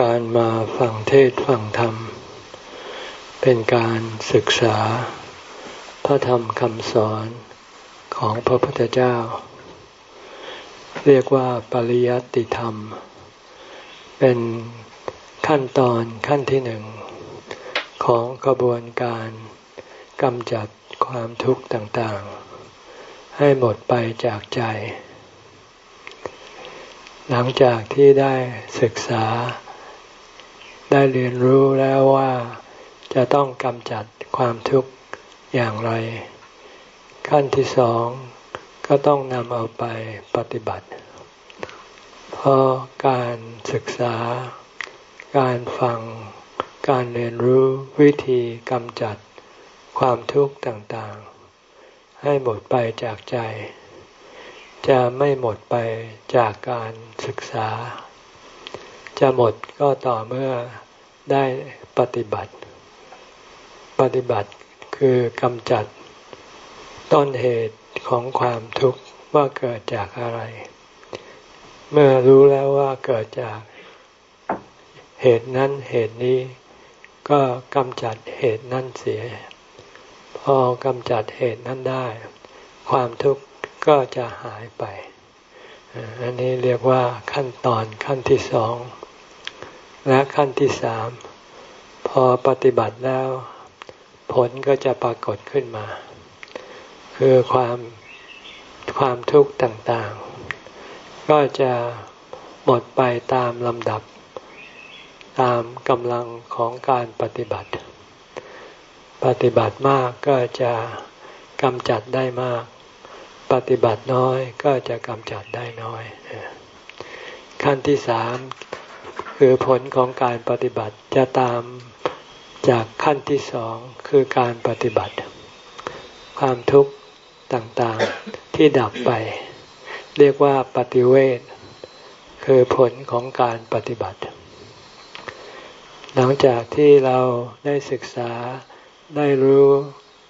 การมาฟังเทศฟังธรรม เป็นการศึกษา พระธรรมคำสอนของพระพุทธเจ้า เรียกว่าปริยัติธรรม เป็นขั้นตอนขั้นที่หนึ่ง ของกระบวนการกำจัดความทุกข์ต่างๆ ให้หมดไปจากใจหลังจากที่ได้ศึกษา ได้เรียนรู้แล้วว่าจะต้องกำจัดความทุกข์อย่างไร ขั้นที่สองก็ต้องนำเอาไปปฏิบัติ เพราะการศึกษา การฟัง การเรียนรู้วิธีกำจัดความทุกข์ต่างๆ ให้หมดไปจากใจ จะไม่หมดไปจากการศึกษา จะหมดก็ต่อเมื่อได้ปฏิบัติ ปฏิบัติคือกำจัดต้นเหตุของความทุกข์ว่าเกิดจากอะไร เมื่อรู้แล้วว่าเกิดจากเหตุนั้นเหตุนี้ก็กำจัดเหตุนั้นเสีย พอกำจัดเหตุนั้นได้ ความทุกข์ก็จะหายไป อันนี้เรียกว่าขั้นตอนขั้นที่สอง และขั้นที่สามพอปฏิบัติแล้ว ผลก็จะปรากฏขึ้นมา คือความความทุกข์ต่างๆ ก็จะหมดไปตามลำดับ ตามกำลังของการปฏิบัติ ปฏิบัติมากก็จะกำจัดได้มาก ปฏิบัติน้อยก็จะกำจัดได้น้อย ขั้นที่สาม คือผลของการปฏิบัติจะตามจากขั้นที่สองคือการปฏิบัติ ความทุกข์ต่างๆที่ดับไป เรียกว่าปฏิเวทคือผลของการปฏิบัติ หลังจากที่เราได้ศึกษาได้รู้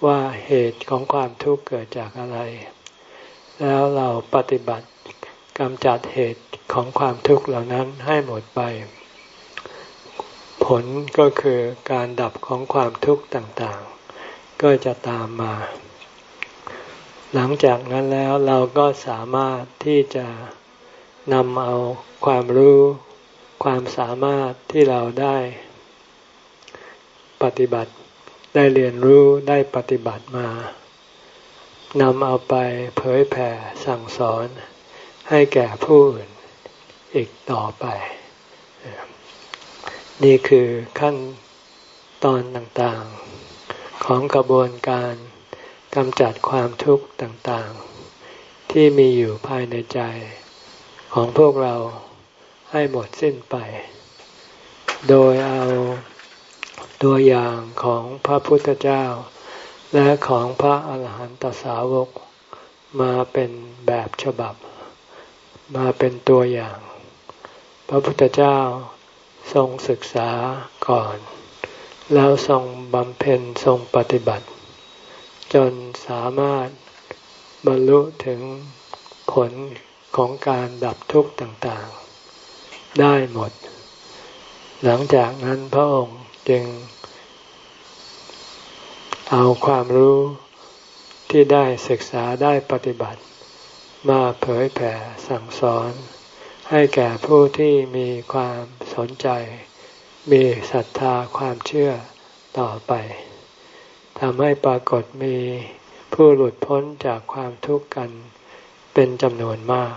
ว่าเหตุของความทุกข์เกิดจากอะไร แล้วเราปฏิบัติกำจัดเหตุของความทุกข์เหล่านั้นให้หมดไป ผลก็คือการดับของความทุกข์ต่างๆ ก็จะตามมา หลังจากนั้นแล้วเราก็สามารถที่จะนำเอาความรู้ ความสามารถที่เราได้ปฏิบัติ ได้เรียนรู้ได้ปฏิบัติมานำเอาไปเผยแผ่สั่งสอนให้แก่ผู้อื่นอีกต่อไป นี่คือขั้นตอนต่างๆ ของกระบวนการกำจัดความทุกข์ต่างๆ ที่มีอยู่ภายในใจของพวกเราให้หมดสิ้นไป โดยเอาตัวอย่างของพระพุทธเจ้า และของพระอาหารหันตสาวกมาเป็นแบบฉบับ มาเป็นตัวอย่าง พระพุทธเจ้า ทรงศึกษาก่อน แล้วทรงบำเพ็ญทรงปฏิบัติ จนสามารถบรรลุถึงผลของการดับทุกข์ต่างๆ ได้หมด หลังจากนั้นพระองค์จึง เอาความรู้ที่ได้ศึกษาได้ปฏิบัติ มาเผยแผ่สั่งสอน ให้แก่ผู้ที่มีความสนใจ มีศรัทธาความเชื่อต่อไปทำให้ปรากฏมีผู้หลุดพ้นจากความทุกข์กันเป็นจำนวนมาก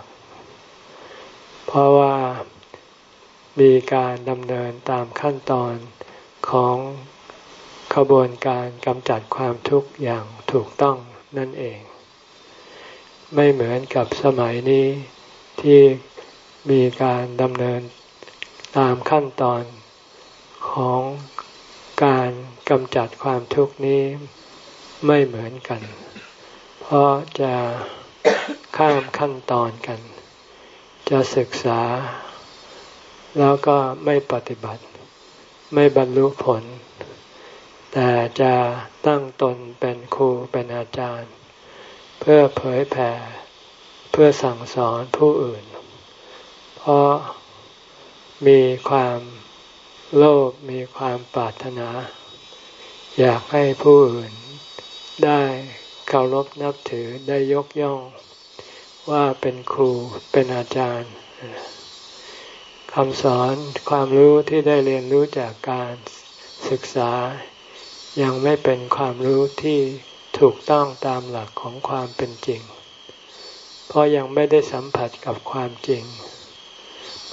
เพราะว่ามีการดำเนินตามขั้นตอนของขบวนการกำจัดความทุกข์อย่างถูกต้องนั่นเอง ไม่เหมือนกับสมัยนี้ที่ มีการดำเนินตามขั้นตอนของการกำจัดความทุกข์นี้ไม่เหมือนกัน เพราะจะข้ามขั้นตอนกัน จะศึกษา แล้วก็ไม่ปฏิบัติ ไม่บรรลุผล แต่จะตั้งตนเป็นครูเป็นอาจารย์ เพื่อเผยแผ่ เพื่อสั่งสอนผู้อื่น เพราะมีความโลภมีความปรารถนา อยากให้ผู้อื่นได้เคารพนับถือได้ยกย่อง ว่าเป็นครูเป็นอาจารย์คำสอนความรู้ที่ได้เรียนรู้จากการศึกษา ยังไม่เป็นความรู้ที่ถูกต้องตามหลักของความเป็นจริง เพราะยังไม่ได้สัมผัสกับความจริง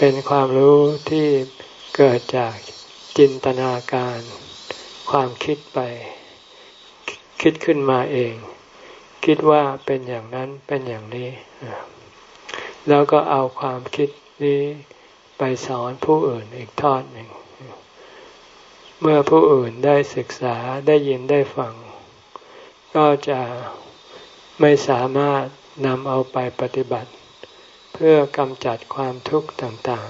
เป็นความรู้ที่เกิดจากจินตนาการ ความคิดไป คิดขึ้นมาเอง คิดว่าเป็นอย่างนั้นเป็นอย่างนี้ แล้วก็เอาความคิดนี้ไปสอนผู้อื่นอีกทอดหนึ่ง เมื่อผู้อื่นได้ศึกษาได้ยินได้ฟัง ก็จะไม่สามารถนำเอาไปปฏิบัติ พื่อกำจัดความทุกข์ต่าง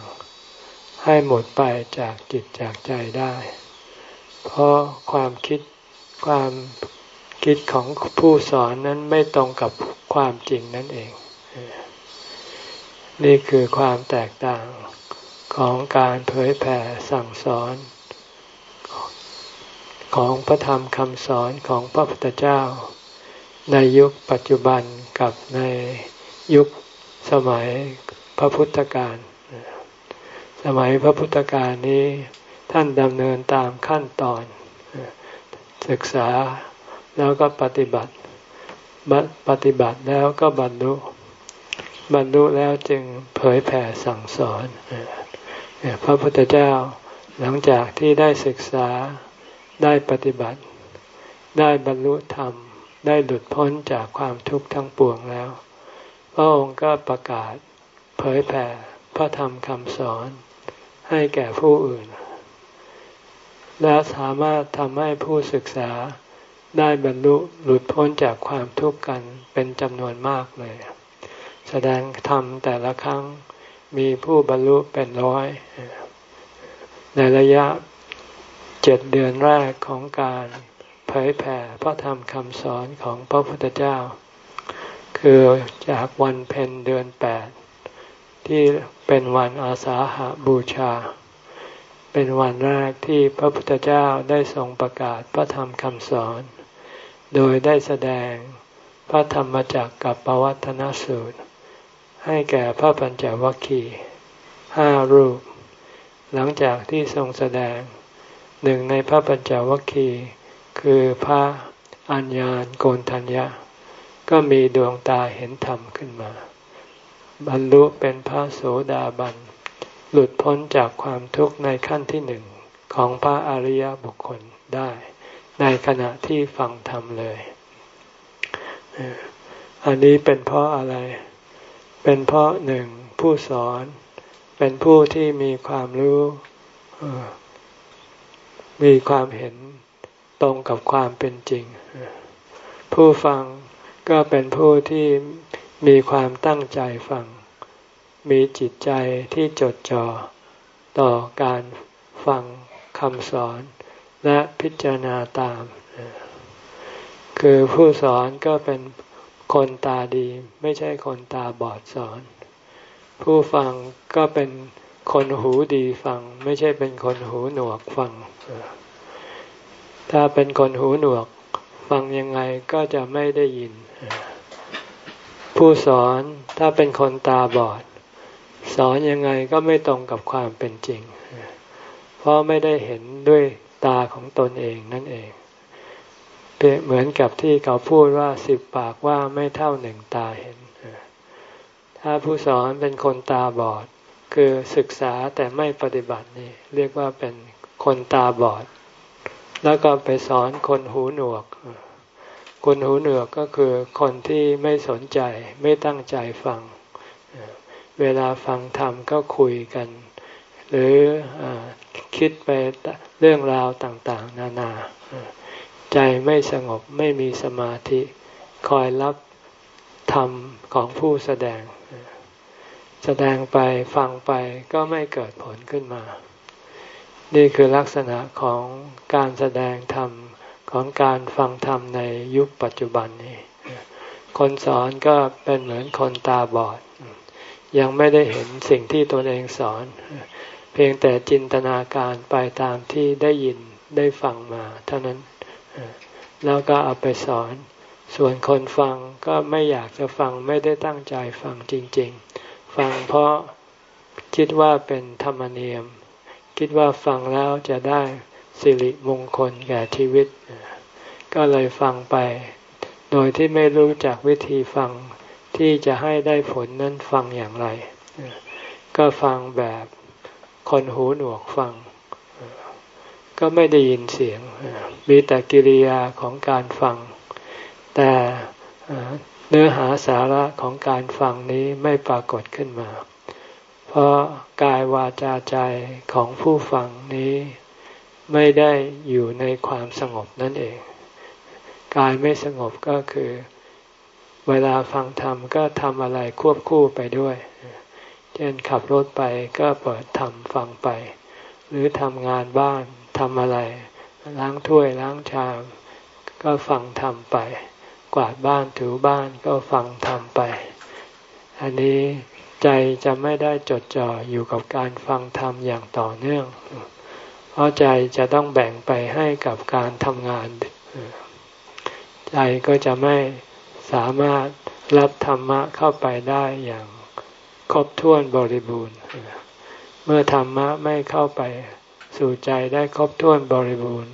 ๆ ให้หมดไปจากจิตจากใจได้ เพราะความคิดความคิดของผู้สอนนั้นไม่ตรงกับความจริงนั่นเอง นี่คือความแตกต่างของการเผยแผ่สั่งสอน ของพระธรรมคำสอนของพระพุทธเจ้า ในยุคปัจจุบันกับในยุค สมัยพระพุทธการ สมัยพระพุทธการนี้ท่านดำเนินตามขั้นตอน ศึกษาแล้วก็ปฏิบัติ ปฏิบัติแล้วก็บรรลุ บรรลุแล้วจึงเผยแผ่สั่งสอนพระพุทธเจ้าหลังจากที่ได้ศึกษาได้ปฏิบัติ ได้บรรลุธรรม ได้หลุดพ้นจากความทุกข์ทั้งปวงแล้ว พระองค์ก็ประกาศเผยแผ่พระธรรมคำสอนให้แก่ผู้อื่น และสามารถทำให้ผู้ศึกษาได้บรรลุหลุดพ้นจากความทุกข์กันเป็นจำนวนมากเลย แสดงธรรมแต่ละครั้งมีผู้บรรลุเป็นร้อย ในระยะเจ็ดเดือนแรกของการเผยแผ่พระธรรมคำสอนของพระพุทธเจ้า คือจากวันเพ็ญเดือนแปดที่เป็นวันอาสาหาบูชา เป็นวันแรกที่พระพุทธเจ้าได้ทรงประกาศพระธรรมคำสอน โดยได้แสดงพระธรรมจักกับปวัตนสูตร ให้แก่พระปัญจวัคคีย์ห้ารูป หลังจากที่ทรงแสดงหนึ่งในพระปัญจวัคคีย์คือพระอัญญาณโกนทัญญะ ก็มีดวงตาเห็นธรรมขึ้นมา บรรลุเป็นพระโสดาบัน หลุดพ้นจากความทุกข์ในขั้นที่หนึ่งของพระอริยบุคคลได้ ในขณะที่ฟังธรรมเลย อันนี้เป็นเพราะอะไร เป็นเพราะหนึ่งผู้สอนเป็นผู้ที่มีความรู้มีความเห็นตรงกับความเป็นจริง ผู้ฟัง ก็เป็นผู้ที่มีความตั้งใจฟัง มีจิตใจที่จดจ่อต่อการฟังคำสอนและพิจารณาตาม คือผู้สอนก็เป็นคนตาดีไม่ใช่คนตาบอดสอน ผู้ฟังก็เป็นคนหูดีฟัง ไม่ใช่เป็นคนหูหนวกฟัง ถ้าเป็นคนหูหนวก ฟังยังไงก็จะไม่ได้ยิน ผู้สอนถ้าเป็นคนตาบอด สอนยังไงก็ไม่ตรงกับความเป็นจริง เพราะไม่ได้เห็นด้วยตาของตนเองนั่นเองเหมือนกับที่เขาพูดว่าสิบปากว่าไม่เท่าหนึ่งตาเห็น ถ้าผู้สอนเป็นคนตาบอด คือศึกษาแต่ไม่ปฏิบัตินี่เรียกว่าเป็นคนตาบอด แล้วก็ไปสอนคนหูหนวก คนหูหนวกก็คือคนที่ไม่สนใจไม่ตั้งใจฟัง เวลาฟังธรรมก็คุยกัน หรืออคิดไปเรื่องราวต่างๆ นานา ใจไม่สงบไม่มีสมาธิคอยรับธรรมของผู้แสดง แสดงไปฟังไปก็ไม่เกิดผลขึ้นมา นี่คือลักษณะของการแสดงธรรม ของการฟังธรรมในยุคปัจจุบันนี้ คนสอนก็เป็นเหมือนคนตาบอด ยังไม่ได้เห็นสิ่งที่ตนเองสอน เพียงแต่จินตนาการไปตามที่ได้ยินได้ฟังมา เท่านั้น แล้วก็เอาไปสอน ส่วนคนฟังก็ไม่อยากจะฟังไม่ได้ตั้งใจฟังจริง ๆ ฟังเพราะคิดว่าเป็นธรรมเนียม คิดว่าฟังแล้วจะได้ สิริมงคลแก่ชีวิต ก็เลยฟังไป โดยที่ไม่รู้จักวิธีฟังที่จะให้ได้ผลนั้นฟังอย่างไร ก็ฟังแบบคนหูหนวกฟัง ก็ไม่ได้ยินเสียง มีแต่กิริยาของการฟัง แต่เนื้อหาสาระของการฟังนี้ไม่ปรากฏขึ้นมา เพราะกายวาจาใจของผู้ฟังนี้ ไม่ได้อยู่ในความสงบนั่นเอง กายไม่สงบก็คือ เวลาฟังธรรมก็ทำอะไรควบคู่ไปด้วย เช่นขับรถไปก็เปิดธรรมฟังไป หรือทำงานบ้านทำอะไร ล้างถ้วยล้างชาม ก็ฟังธรรมไป กวาดบ้านถูบ้านก็ฟังธรรมไป อันนี้ใจจะไม่ได้จดจ่ออยู่กับการฟังธรรมอย่างต่อเนื่อง ราะใจจะต้องแบ่งไปให้กับการทำงาน ใจก็จะไม่สามารถรับธรรมะเข้าไปได้อย่างครบถ้วนบริบูรณ์ เมื่อธรรมะไม่เข้าไปสู่ใจได้ครบถ้วนบริบูรณ์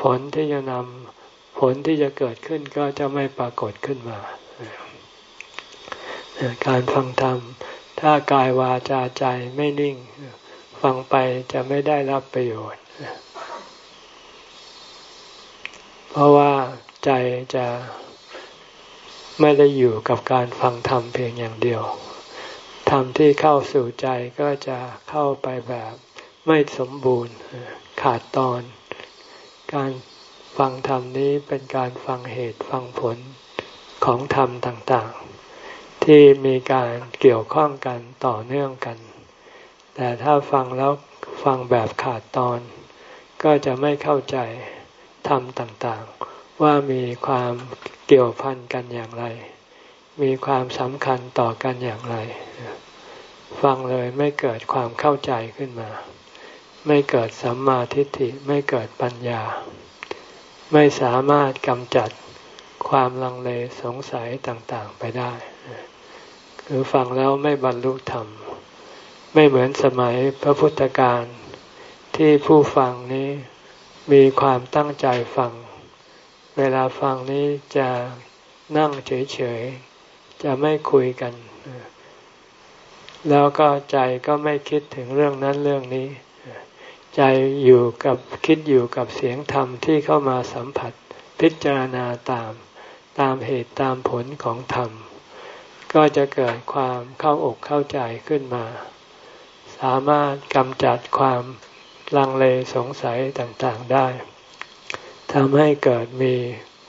ผลที่จะนำผลที่จะเกิดขึ้นก็จะไม่ปรากฏขึ้นมา การฟังธรรม ถ้ากายวาจาใจไม่นิ่ง ฟังไปจะไม่ได้รับประโยชน์ เพราะว่าใจจะไม่ได้อยู่กับการฟังธรรมเพียงอย่างเดียวธรรมที่เข้าสู่ใจก็จะเข้าไปแบบไม่สมบูรณ์ขาดตอน การฟังธรรมนี้เป็นการฟังเหตุฟังผลของธรรมต่างๆ ที่มีการเกี่ยวข้องกันต่อเนื่องกัน แต่ถ้าฟังแล้วฟังแบบขาดตอน ก็จะไม่เข้าใจธรรมต่างๆ ว่ามีความเกี่ยวพันกันอย่างไร มีความสำคัญต่อกันอย่างไร ฟังเลยไม่เกิดความเข้าใจขึ้นมา ไม่เกิดสัมมาทิฏฐิไม่เกิดปัญญา ไม่สามารถกำจัดความลังเลสงสัยต่างๆไปได้ คือฟังแล้วไม่บรรลุธรรม ไม่เหมือนสมัยพระพุทธการที่ผู้ฟังนี้มีความตั้งใจฟัง เวลาฟังนี้จะนั่งเฉยๆ จะไม่คุยกัน แล้วก็ใจก็ไม่คิดถึงเรื่องนั้นเรื่องนี้ ใจอยู่กับคิดอยู่กับเสียงธรรมที่เข้ามาสัมผัสพิจารณาตามตามเหตุตามผลของธรรม ก็จะเกิดความเข้าอกเข้าใจขึ้นมา สามารถกำจัดความลังเลสงสัยต่างๆได้ทำให้เกิดมี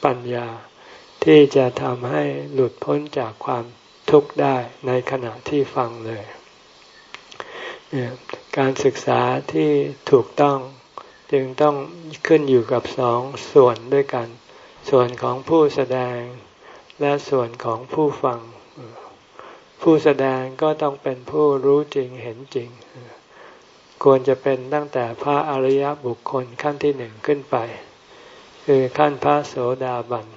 ปัญญา ที่จะทำให้หลุดพ้นจากความทุกข์ได้ในขณะที่ฟังเลย การศึกษาที่ถูกต้องจึงต้องขึ้นอยู่กับสองส่วนด้วยกัน ส่วนของผู้แสดงและส่วนของผู้ฟัง ผู้แสดงก็ต้องเป็นผู้รู้จริงเห็นจริง ควรจะเป็นตั้งแต่พระอริยบุคคลขั้นที่หนึ่งขึ้นไป คือขั้นพระโสดาบัน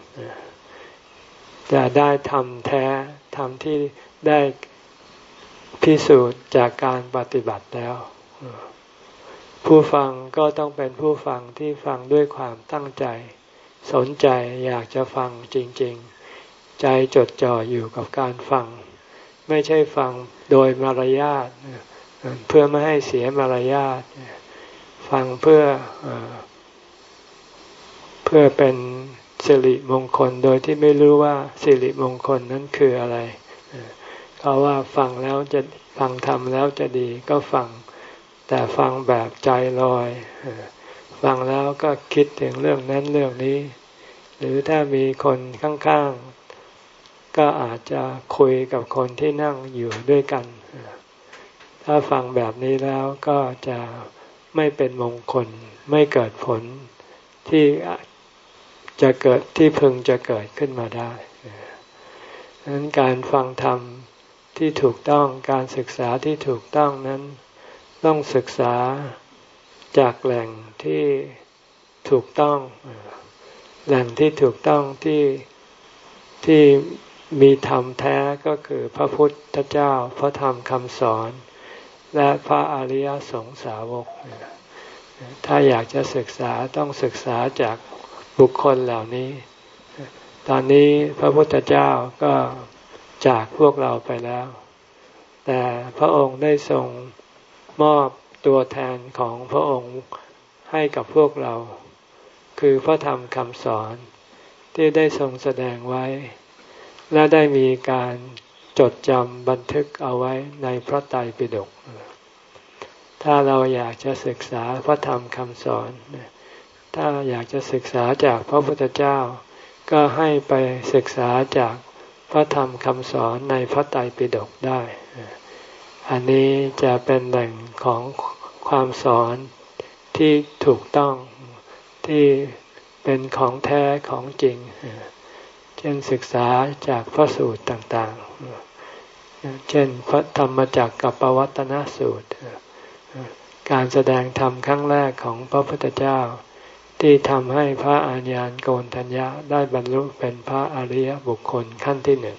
จะได้ทำแท้ทำที่ได้พิสูจน์จากการปฏิบัติแล้ว ผู้ฟังก็ต้องเป็นผู้ฟังที่ฟังด้วยความตั้งใจ สนใจอยากจะฟังจริง ๆ ใจจดจ่ออยู่กับการฟัง ไม่ใช่ฟังโดยมารยาทเพื่อไม่ให้เสียมารยาทฟังเพื่อเพื่อเป็นสิริมงคลโดยที่ไม่รู้ว่าสิริมงคลนั้นคืออะไรเพราะว่าฟังแล้วจะฟังทำแล้วจะดีก็ฟัง แต่ฟังแบบใจลอย ฟังแล้วก็คิดถึงเรื่องนั้นเรื่องนี้ หรือถ้ามีคนข้าง ก็อาจจะคุยกับคนที่นั่งอยู่ด้วยกัน ถ้าฟังแบบนี้แล้วก็จะไม่เป็นมงคลไม่เกิดผลที่จะเกิดที่พึงจะเกิดขึ้นมาได้ดังนั้นการฟังธรรมที่ถูกต้องการศึกษาที่ถูกต้องนั้น ต้องศึกษาจากแหล่งที่ถูกต้อง แหล่งที่ถูกต้องที่ที่ มีธรรมแท้ก็คือพระพุทธเจ้าพระธรรมคำสอน และพระอริยสงสาวก ถ้าอยากจะศึกษาต้องศึกษาจากบุคคลเหล่านี้ ตอนนี้พระพุทธเจ้าก็จากพวกเราไปแล้ว แต่พระองค์ได้ทรงมอบตัวแทนของพระองค์ให้กับพวกเรา คือพระธรรมคำสอนที่ได้ทรงแสดงไว้ และได้มีการจดจำบันทึกเอาไว้ในพระไตรปิฎก ถ้าเราอยากจะศึกษาพระธรรมคำสอน ถ้าอยากจะศึกษาจากพระพุทธเจ้า ก็ให้ไปศึกษาจากพระธรรมคำสอนในพระไตรปิฎกได้ อันนี้จะเป็นแหล่งของความสอนที่ถูกต้องที่เป็นของแท้ของจริงเช่นศึกษาจากพระสูตรต่างๆ เช่นพระธรรมจักรกับปวัตนสูตร การแสดงธรรมครั้งแรกของพระพุทธเจ้า ที่ทำให้พระอาญาณโกนทัญญาได้บรรลุเป็นพระอริยบุคคลขั้นที่หนึ่ง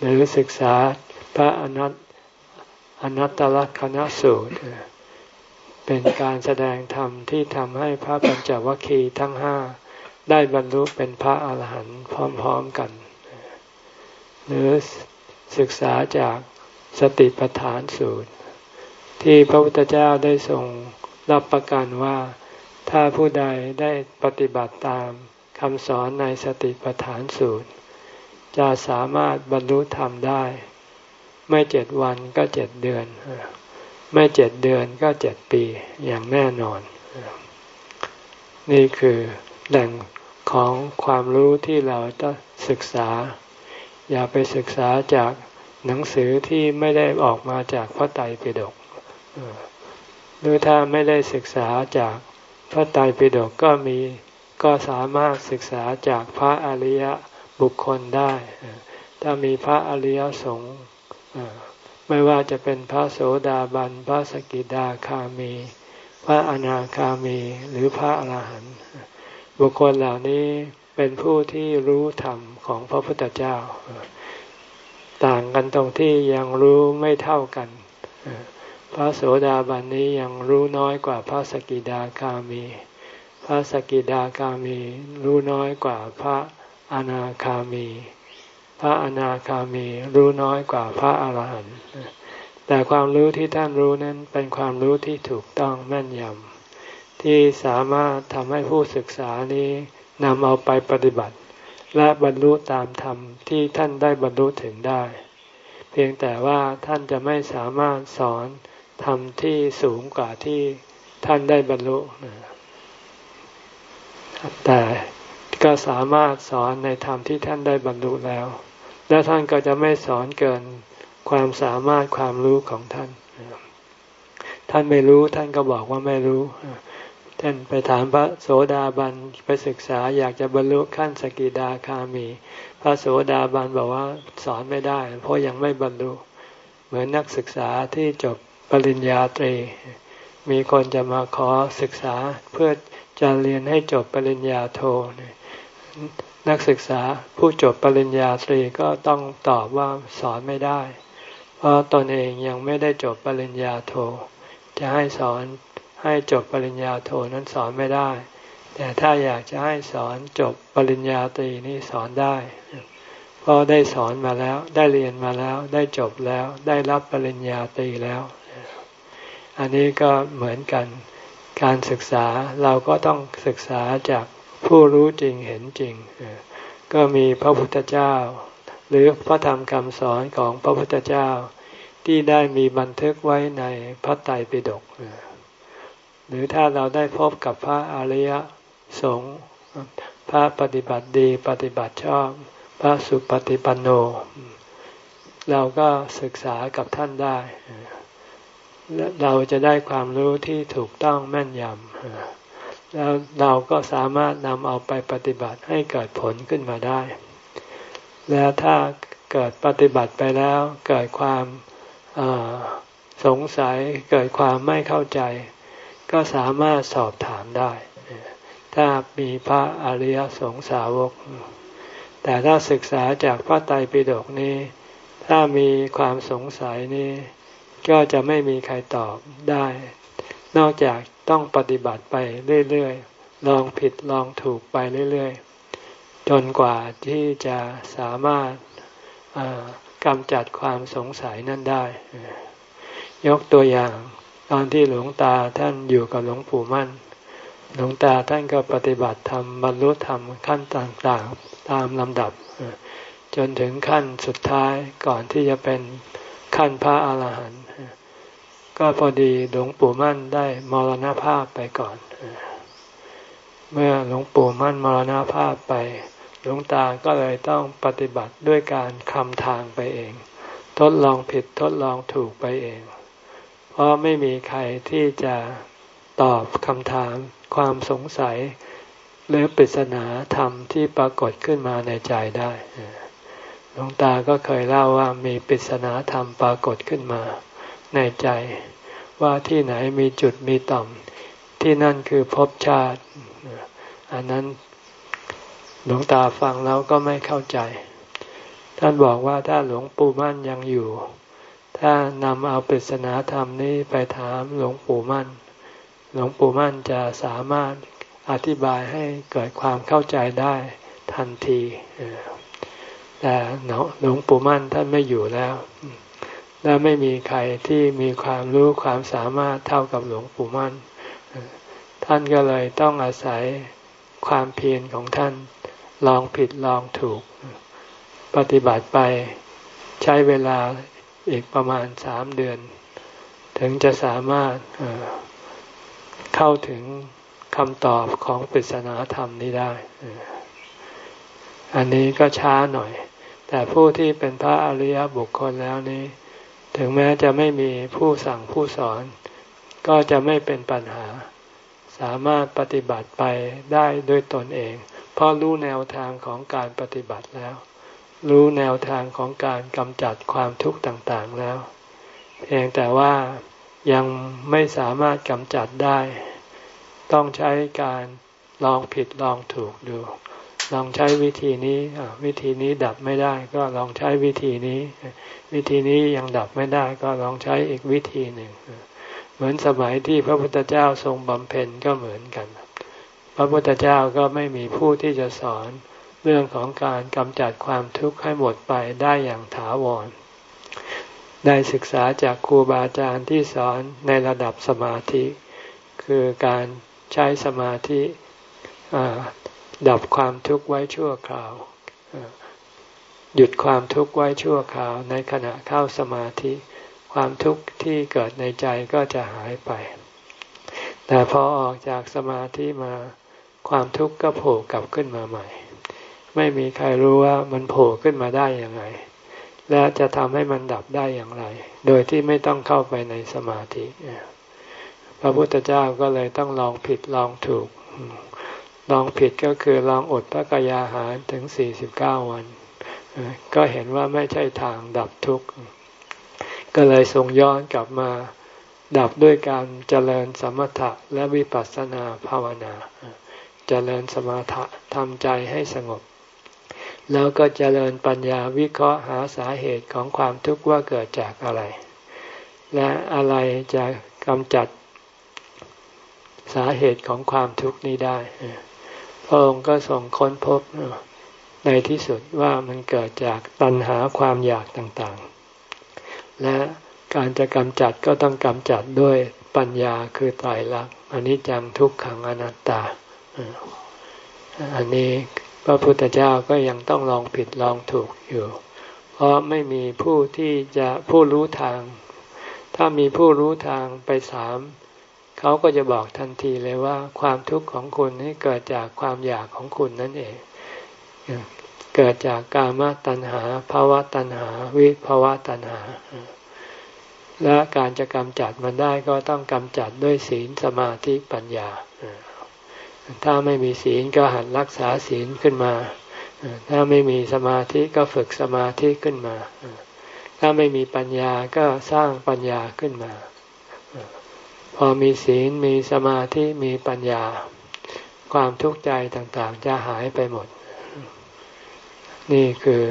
หรือศึกษาพระอนัตอนัตตลกนสูตร เป็นการแสดงธรรมที่ทำให้พระปัญจวัคคีย์ทั้งห้า ได้บรรลุเป็นพระอาหารหันต์พร้อมๆกัน หรือศึกษาจากสติปัฏฐานสูตร ที่พระพุทธเจ้าได้ทรงรับประกันว่าถ้าผู้ใดได้ปฏิบัติตามคำสอนในสติปัฏฐานสูตร จะสามารถบรรลุธรรมได้ ไม่เจ็ดวันก็เจ็ดเดือน ไม่เจ็ดเดือนก็เจ็ดปีอย่างแน่นอน นี่คือแหล่ง ของความรู้ที่เราต้องศึกษา อย่าไปศึกษาจากหนังสือที่ไม่ได้ออกมาจากพระไตรปิฎกหรือถ้าไม่ได้ศึกษาจากพระไตรปิฎกก็มีก็สามารถศึกษาจากพระอริยบุคคลได้ ถ้ามีพระอริยสงฆ์ไม่ว่าจะเป็นพระโสดาบัน พระสกิดาคามี พระอนาคามี หรือพระอรหันต์ บุคคลเหล่านี้เป็นผู้ที่รู้ธรรมของพระพุทธเจ้า ต่างกันตรงที่ยังรู้ไม่เท่ากัน พระโสดาบันนี้ยังรู้น้อยกว่าพระสกิดาคามี พระสกิดาคามีรู้น้อยกว่าพระอนาคามี พระอนาคามีรู้น้อยกว่าพระอาหารหันต์แต่ความรู้ที่ท่านรู้นั้นเป็นความรู้ที่ถูกต้องแม่นยำ ที่สามารถทำให้ผู้ศึกษานี้นำเอาไปปฏิบัติ และบรรลุตามธรรมที่ท่านได้บรรลุถึงได้ เพียงแต่ว่าท่านจะไม่สามารถสอนธรรมที่สูงกว่าที่ท่านได้บรรลุ แต่ก็สามารถสอนในธรรมที่ท่านได้บรรลุแล้ว แล้วท่านก็จะไม่สอนเกินความสามารถความรู้ของท่าน ท่านไม่รู้ท่านก็บอกว่าไม่รู้ ท่านไปถามพระโสดาบันไปศึกษาอยากจะบรรลุขั้นสกิดาคามี พระโสดาบันบอกว่าสอนไม่ได้ เพราะยังไม่บรรลุ เหมือนนักศึกษาที่จบปริญญาตรี มีคนจะมาขอศึกษาเพื่อจะเรียนให้จบปริญญาโทนักศึกษาผู้จบปริญญาตรีก็ต้องตอบว่าสอนไม่ได้ เพราะตนเองยังไม่ได้จบปริญญาโท จะให้สอน ให้จบปริญญาโทนั้นสอนไม่ได้ แต่ถ้าอยากจะให้สอนจบปริญญาตรีนี่สอนได้ เพราะได้สอนมาแล้ว ได้เรียนมาแล้ว ได้จบแล้ว ได้รับปริญญาตรีแล้ว อันนี้ก็เหมือนกัน การศึกษาเราก็ต้องศึกษาจากผู้รู้จริงเห็นจริง ก็มีพระพุทธเจ้า หรือพระธรรมคำสอนของพระพุทธเจ้าที่ได้มีบันทึกไว้ในพระไตรปิฎก หรือถ้าเราได้พบกับพระอริยสงฆ์พระปฏิบัติดีปฏิบัติชอบ พระสุปฏิปันโน เราก็ศึกษากับท่านได้ เราจะได้ความรู้ที่ถูกต้องแม่นยำแล้วเราก็สามารถนำเอาไปปฏิบัติให้เกิดผลขึ้นมาได้ แล้วถ้าเกิดปฏิบัติไปแล้วเกิดความสงสัยเกิดความไม่เข้าใจ ก็สามารถสอบถามได้ ถ้ามีพระอริยสงสาวก แต่ถ้าศึกษาจากพระไตรปิฎกนี้ ถ้ามีความสงสัยนี้ ก็จะไม่มีใครตอบได้ นอกจากต้องปฏิบัติไปเรื่อยๆ ลองผิดลองถูกไปเรื่อยๆ จนกว่าที่จะสามารถกำจัดความสงสัยนั่นได้ ยกตัวอย่าง ตอนที่หลวงตาท่านอยู่กับหลวงปู่มั่น หลวงตาท่านก็ปฏิบัติธรรมบรรลุธรรมขั้นต่างๆ ตามลำดับ จนถึงขั้นสุดท้ายก่อนที่จะเป็นขั้นพระอาหารหันต์ก็พอดีหลวงปู่มั่นได้มรณภาพไปก่อน เมื่อหลวงปู่มั่นมรณภาพไป หลวงตาก็เลยต้องปฏิบัติด้วยการคำทางไปเอง ทดลองผิดทดลองถูกไปเอง เพราะไม่มีใครที่จะตอบคำถามความสงสัย หรือปริศนาธรรมที่ปรากฏขึ้นมาในใจได้หลวงตาก็เคยเล่าว่ามีปริศนาธรรมปรากฏขึ้นมาในใจ ว่าที่ไหนมีจุดมีต่อม ที่นั่นคือภพชาติ อันนั้นหลวงตาฟังแล้วก็ไม่เข้าใจ ท่านบอกว่าถ้าหลวงปู่มั่นยังอยู่ ถ้านำเอาปริศนาธรรมนี้ไปถามหลวงปู่มั่น หลวงปู่มั่นจะสามารถอธิบายให้เกิดความเข้าใจได้ทันทีแต่หลวงปู่มั่นท่านไม่อยู่แล้ว และไม่มีใครที่มีความรู้ความสามารถเท่ากับหลวงปู่มั่น ท่านก็เลยต้องอาศัยความเพียรของท่านลองผิดลองถูก ปฏิบัติไปใช้เวลา อีกประมาณสามเดือน ถึงจะสามารถเข้าถึงคำตอบของปริศนาธรรมนี้ได้ อันนี้ก็ช้าหน่อย แต่ผู้ที่เป็นพระอริยบุคคลแล้วนี้ ถึงแม้จะไม่มีผู้สั่งผู้สอน ก็จะไม่เป็นปัญหา สามารถปฏิบัติไปได้ด้วยตนเอง เพราะรู้แนวทางของการปฏิบัติแล้ว รู้แนวทางของการกำจัดความทุกข์ต่างๆแล้ว เพียงแต่ว่ายังไม่สามารถกำจัดได้ ต้องใช้การลองผิดลองถูกดู ลองใช้วิธีนี้วิธีนี้ดับไม่ได้ก็ลองใช้วิธีนี้ วิธีนี้ยังดับไม่ได้ก็ลองใช้อีกวิธีหนึ่ง เหมือนสมัยที่พระพุทธเจ้าทรงบำเพ็ญก็เหมือนกัน พระพุทธเจ้าก็ไม่มีผู้ที่จะสอน เรื่องของการกำจัดความทุกข์ให้หมดไปได้อย่างถาวร ได้ศึกษาจากครูบาอาจารย์ที่สอนในระดับสมาธิ คือการใช้สมาธิดับความทุกข์ไว้ชั่วคราว หยุดความทุกข์ไว้ชั่วคราว ในขณะเข้าสมาธิ ความทุกข์ที่เกิดในใจก็จะหายไป แต่พอออกจากสมาธิมาความทุกข์ก็โผล่กลับขึ้นมาใหม่ ไม่มีใครรู้ว่ามันโผล่ขึ้นมาได้อย่างไรและจะทำให้มันดับได้อย่างไร โดยที่ไม่ต้องเข้าไปในสมาธิ พระพุทธเจ้าก็เลยต้องลองผิดลองถูก ลองผิดก็คือลองอดพระกยาหารถึงสี่สิบเก้าวัน ก็เห็นว่าไม่ใช่ทางดับทุกข์ ก็เลยทรงย้อนกลับมาดับด้วยการเจริญสมถะและวิปัสสนาภาวนา เจริญสมาธิทำใจให้สงบ แล้วก็เจริญปัญญาวิเคราะห์หาสาเหตุของความทุกข์ว่าเกิดจากอะไร และอะไรจะกำจัดสาเหตุของความทุกข์นี้ได้พระองค์ก็ส่งค้นพบในที่สุดว่ามันเกิดจากตัณหาความอยากต่างๆ และการจะกำจัดก็ต้องกำจัดด้วยปัญญาคือไตรลักษณ์อนิจจังทุกขังอนัตตา อันนี้ พระพุทธเจ้าก็ยังต้องลองผิดลองถูกอยู่ เพราะไม่มีผู้ที่จะผู้รู้ทาง ถ้ามีผู้รู้ทางไปสามเขาก็จะบอกทันทีเลยว่าความทุกข์ของคุณนี่เกิดจากความอยากของคุณนั่นเอง เกิดจากกามตัณหาภาวะตัณหา วิภาวะตัณหา และการจะกำจัดมันได้ก็ต้องกำจัดด้วยศีลสมาธิปัญญา ถ้าไม่มีศีลก็หัดรักษาศีลขึ้นมา ถ้าไม่มีสมาธิก็ฝึกสมาธิขึ้นมา ถ้าไม่มีปัญญาก็สร้างปัญญาขึ้นมา พอมีศีลมีสมาธิมีปัญญา ความทุกข์ใจต่างๆ จะหายไปหมด นี่คือ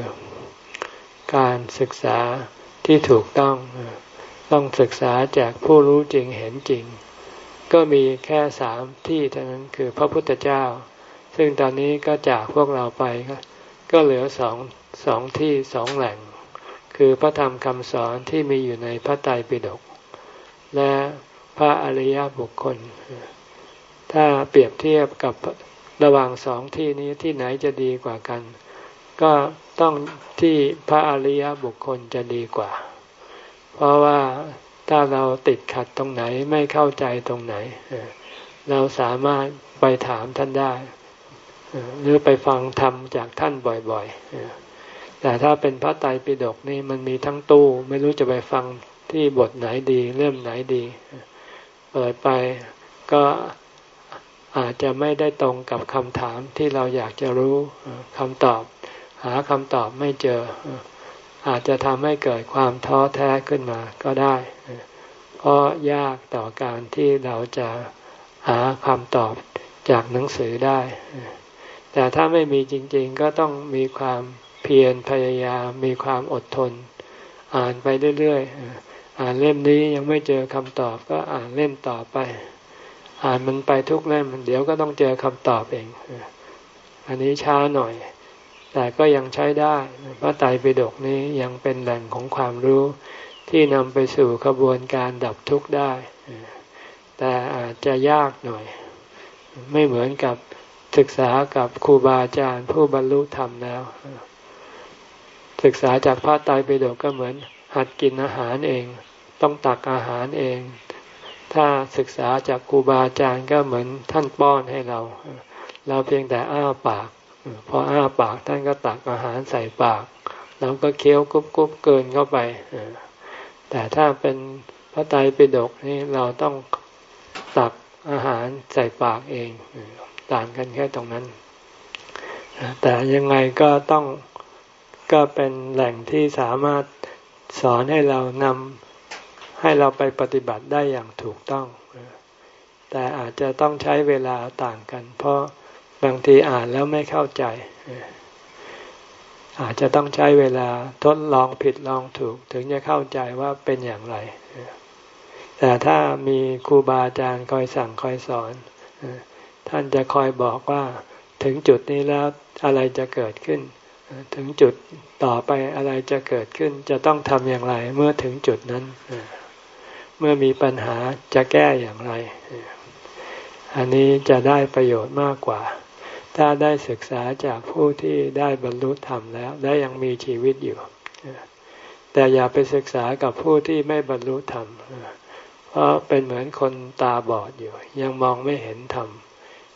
การศึกษาที่ถูกต้องต้องศึกษาจากผู้รู้จริงเห็นจริง ก็มีแค่สามที่เท่านั้นคือพระพุทธเจ้า ซึ่งตอนนี้ก็จากพวกเราไปก็เหลือสองสองที่สองแหล่ง คือพระธรรมคำสอนที่มีอยู่ในพระไตรปิฎกและพระอริยบุคคล ถ้าเปรียบเทียบกับระหว่างสองที่นี้ที่ไหนจะดีกว่ากัน ก็ต้องที่พระอริยบุคคลจะดีกว่า เพราะว่า ถ้าเราติดขัดตรงไหนไม่เข้าใจตรงไหน เราสามารถไปถามท่านได้หรือไปฟังธรรมจากท่านบ่อยๆ แต่ถ้าเป็นพระไตรปิฎกนี่มันมีทั้งตู้ ไม่รู้จะไปฟังที่บทไหนดีเรื่องไหนดี เปิดไปก็อาจจะไม่ได้ตรงกับคำถามที่เราอยากจะรู้คำตอบ หาคำตอบไม่เจอ อาจจะทำให้เกิดความท้อแท้ขึ้นมาก็ได้ เพราะยากต่อการที่เราจะหาคำตอบจากหนังสือได้ แต่ถ้าไม่มีจริง ๆ ก็ต้องมีความเพียรพยายามมีความอดทน อ่านไปเรื่อยๆ อ่านเล่มนี้ยังไม่เจอคำตอบก็อ่านเล่มต่อไป อ่านมันไปทุกเล่มเดี๋ยวก็ต้องเจอคำตอบเอง อันนี้ช้าหน่อย แต่ก็ยังใช้ได้พระไตรปิฎกนี้ยังเป็นแหล่งของความรู้ที่นำไปสู่ขบวนการดับทุกข์ได้ แต่อาจจะยากหน่อย ไม่เหมือนกับศึกษากับครูบาอาจารย์ผู้บรรลุธรรมแล้ว ศึกษาจากพระไตรปิฎกก็เหมือนหัดกินอาหารเอง ต้องตักอาหารเอง ถ้าศึกษาจากครูบาอาจารย์ก็เหมือนท่านป้อนให้เรา เราเพียงแต่อ้าปาก พออ้าปากท่านก็ตักอาหารใส่ปากเราก็เคี้ยวกุบกุบเกินเข้าไปแต่ถ้าเป็นพระไตรปิฎกนี่เราต้องตักอาหารใส่ปากเองต่างกันแค่ตรงนั้น แต่ยังไงก็ต้องก็เป็นแหล่งที่สามารถสอนให้เรานำให้เราไปปฏิบัติได้อย่างถูกต้อง แต่อาจจะต้องใช้เวลาต่างกัน เพราะ บางทีอ่านแล้วไม่เข้าใจ อาจจะต้องใช้เวลาทดลองผิดลองถูก ถึงจะเข้าใจว่าเป็นอย่างไร แต่ถ้ามีครูบาอาจารย์คอยสั่งคอยสอน ท่านจะคอยบอกว่าถึงจุดนี้แล้วอะไรจะเกิดขึ้น ถึงจุดต่อไปอะไรจะเกิดขึ้น จะต้องทำอย่างไร เมื่อถึงจุดนั้น เมื่อมีปัญหาจะแก้อย่างไร อันนี้จะได้ประโยชน์มากกว่า ถ้าได้ศึกษาจากผู้ที่ได้บรรลุธรรมแล้วได้ยังมีชีวิตอยู่ แต่อย่าไปศึกษากับผู้ที่ไม่บรรลุธรรม เพราะเป็นเหมือนคนตาบอดอยู่ ยังมองไม่เห็นธรรม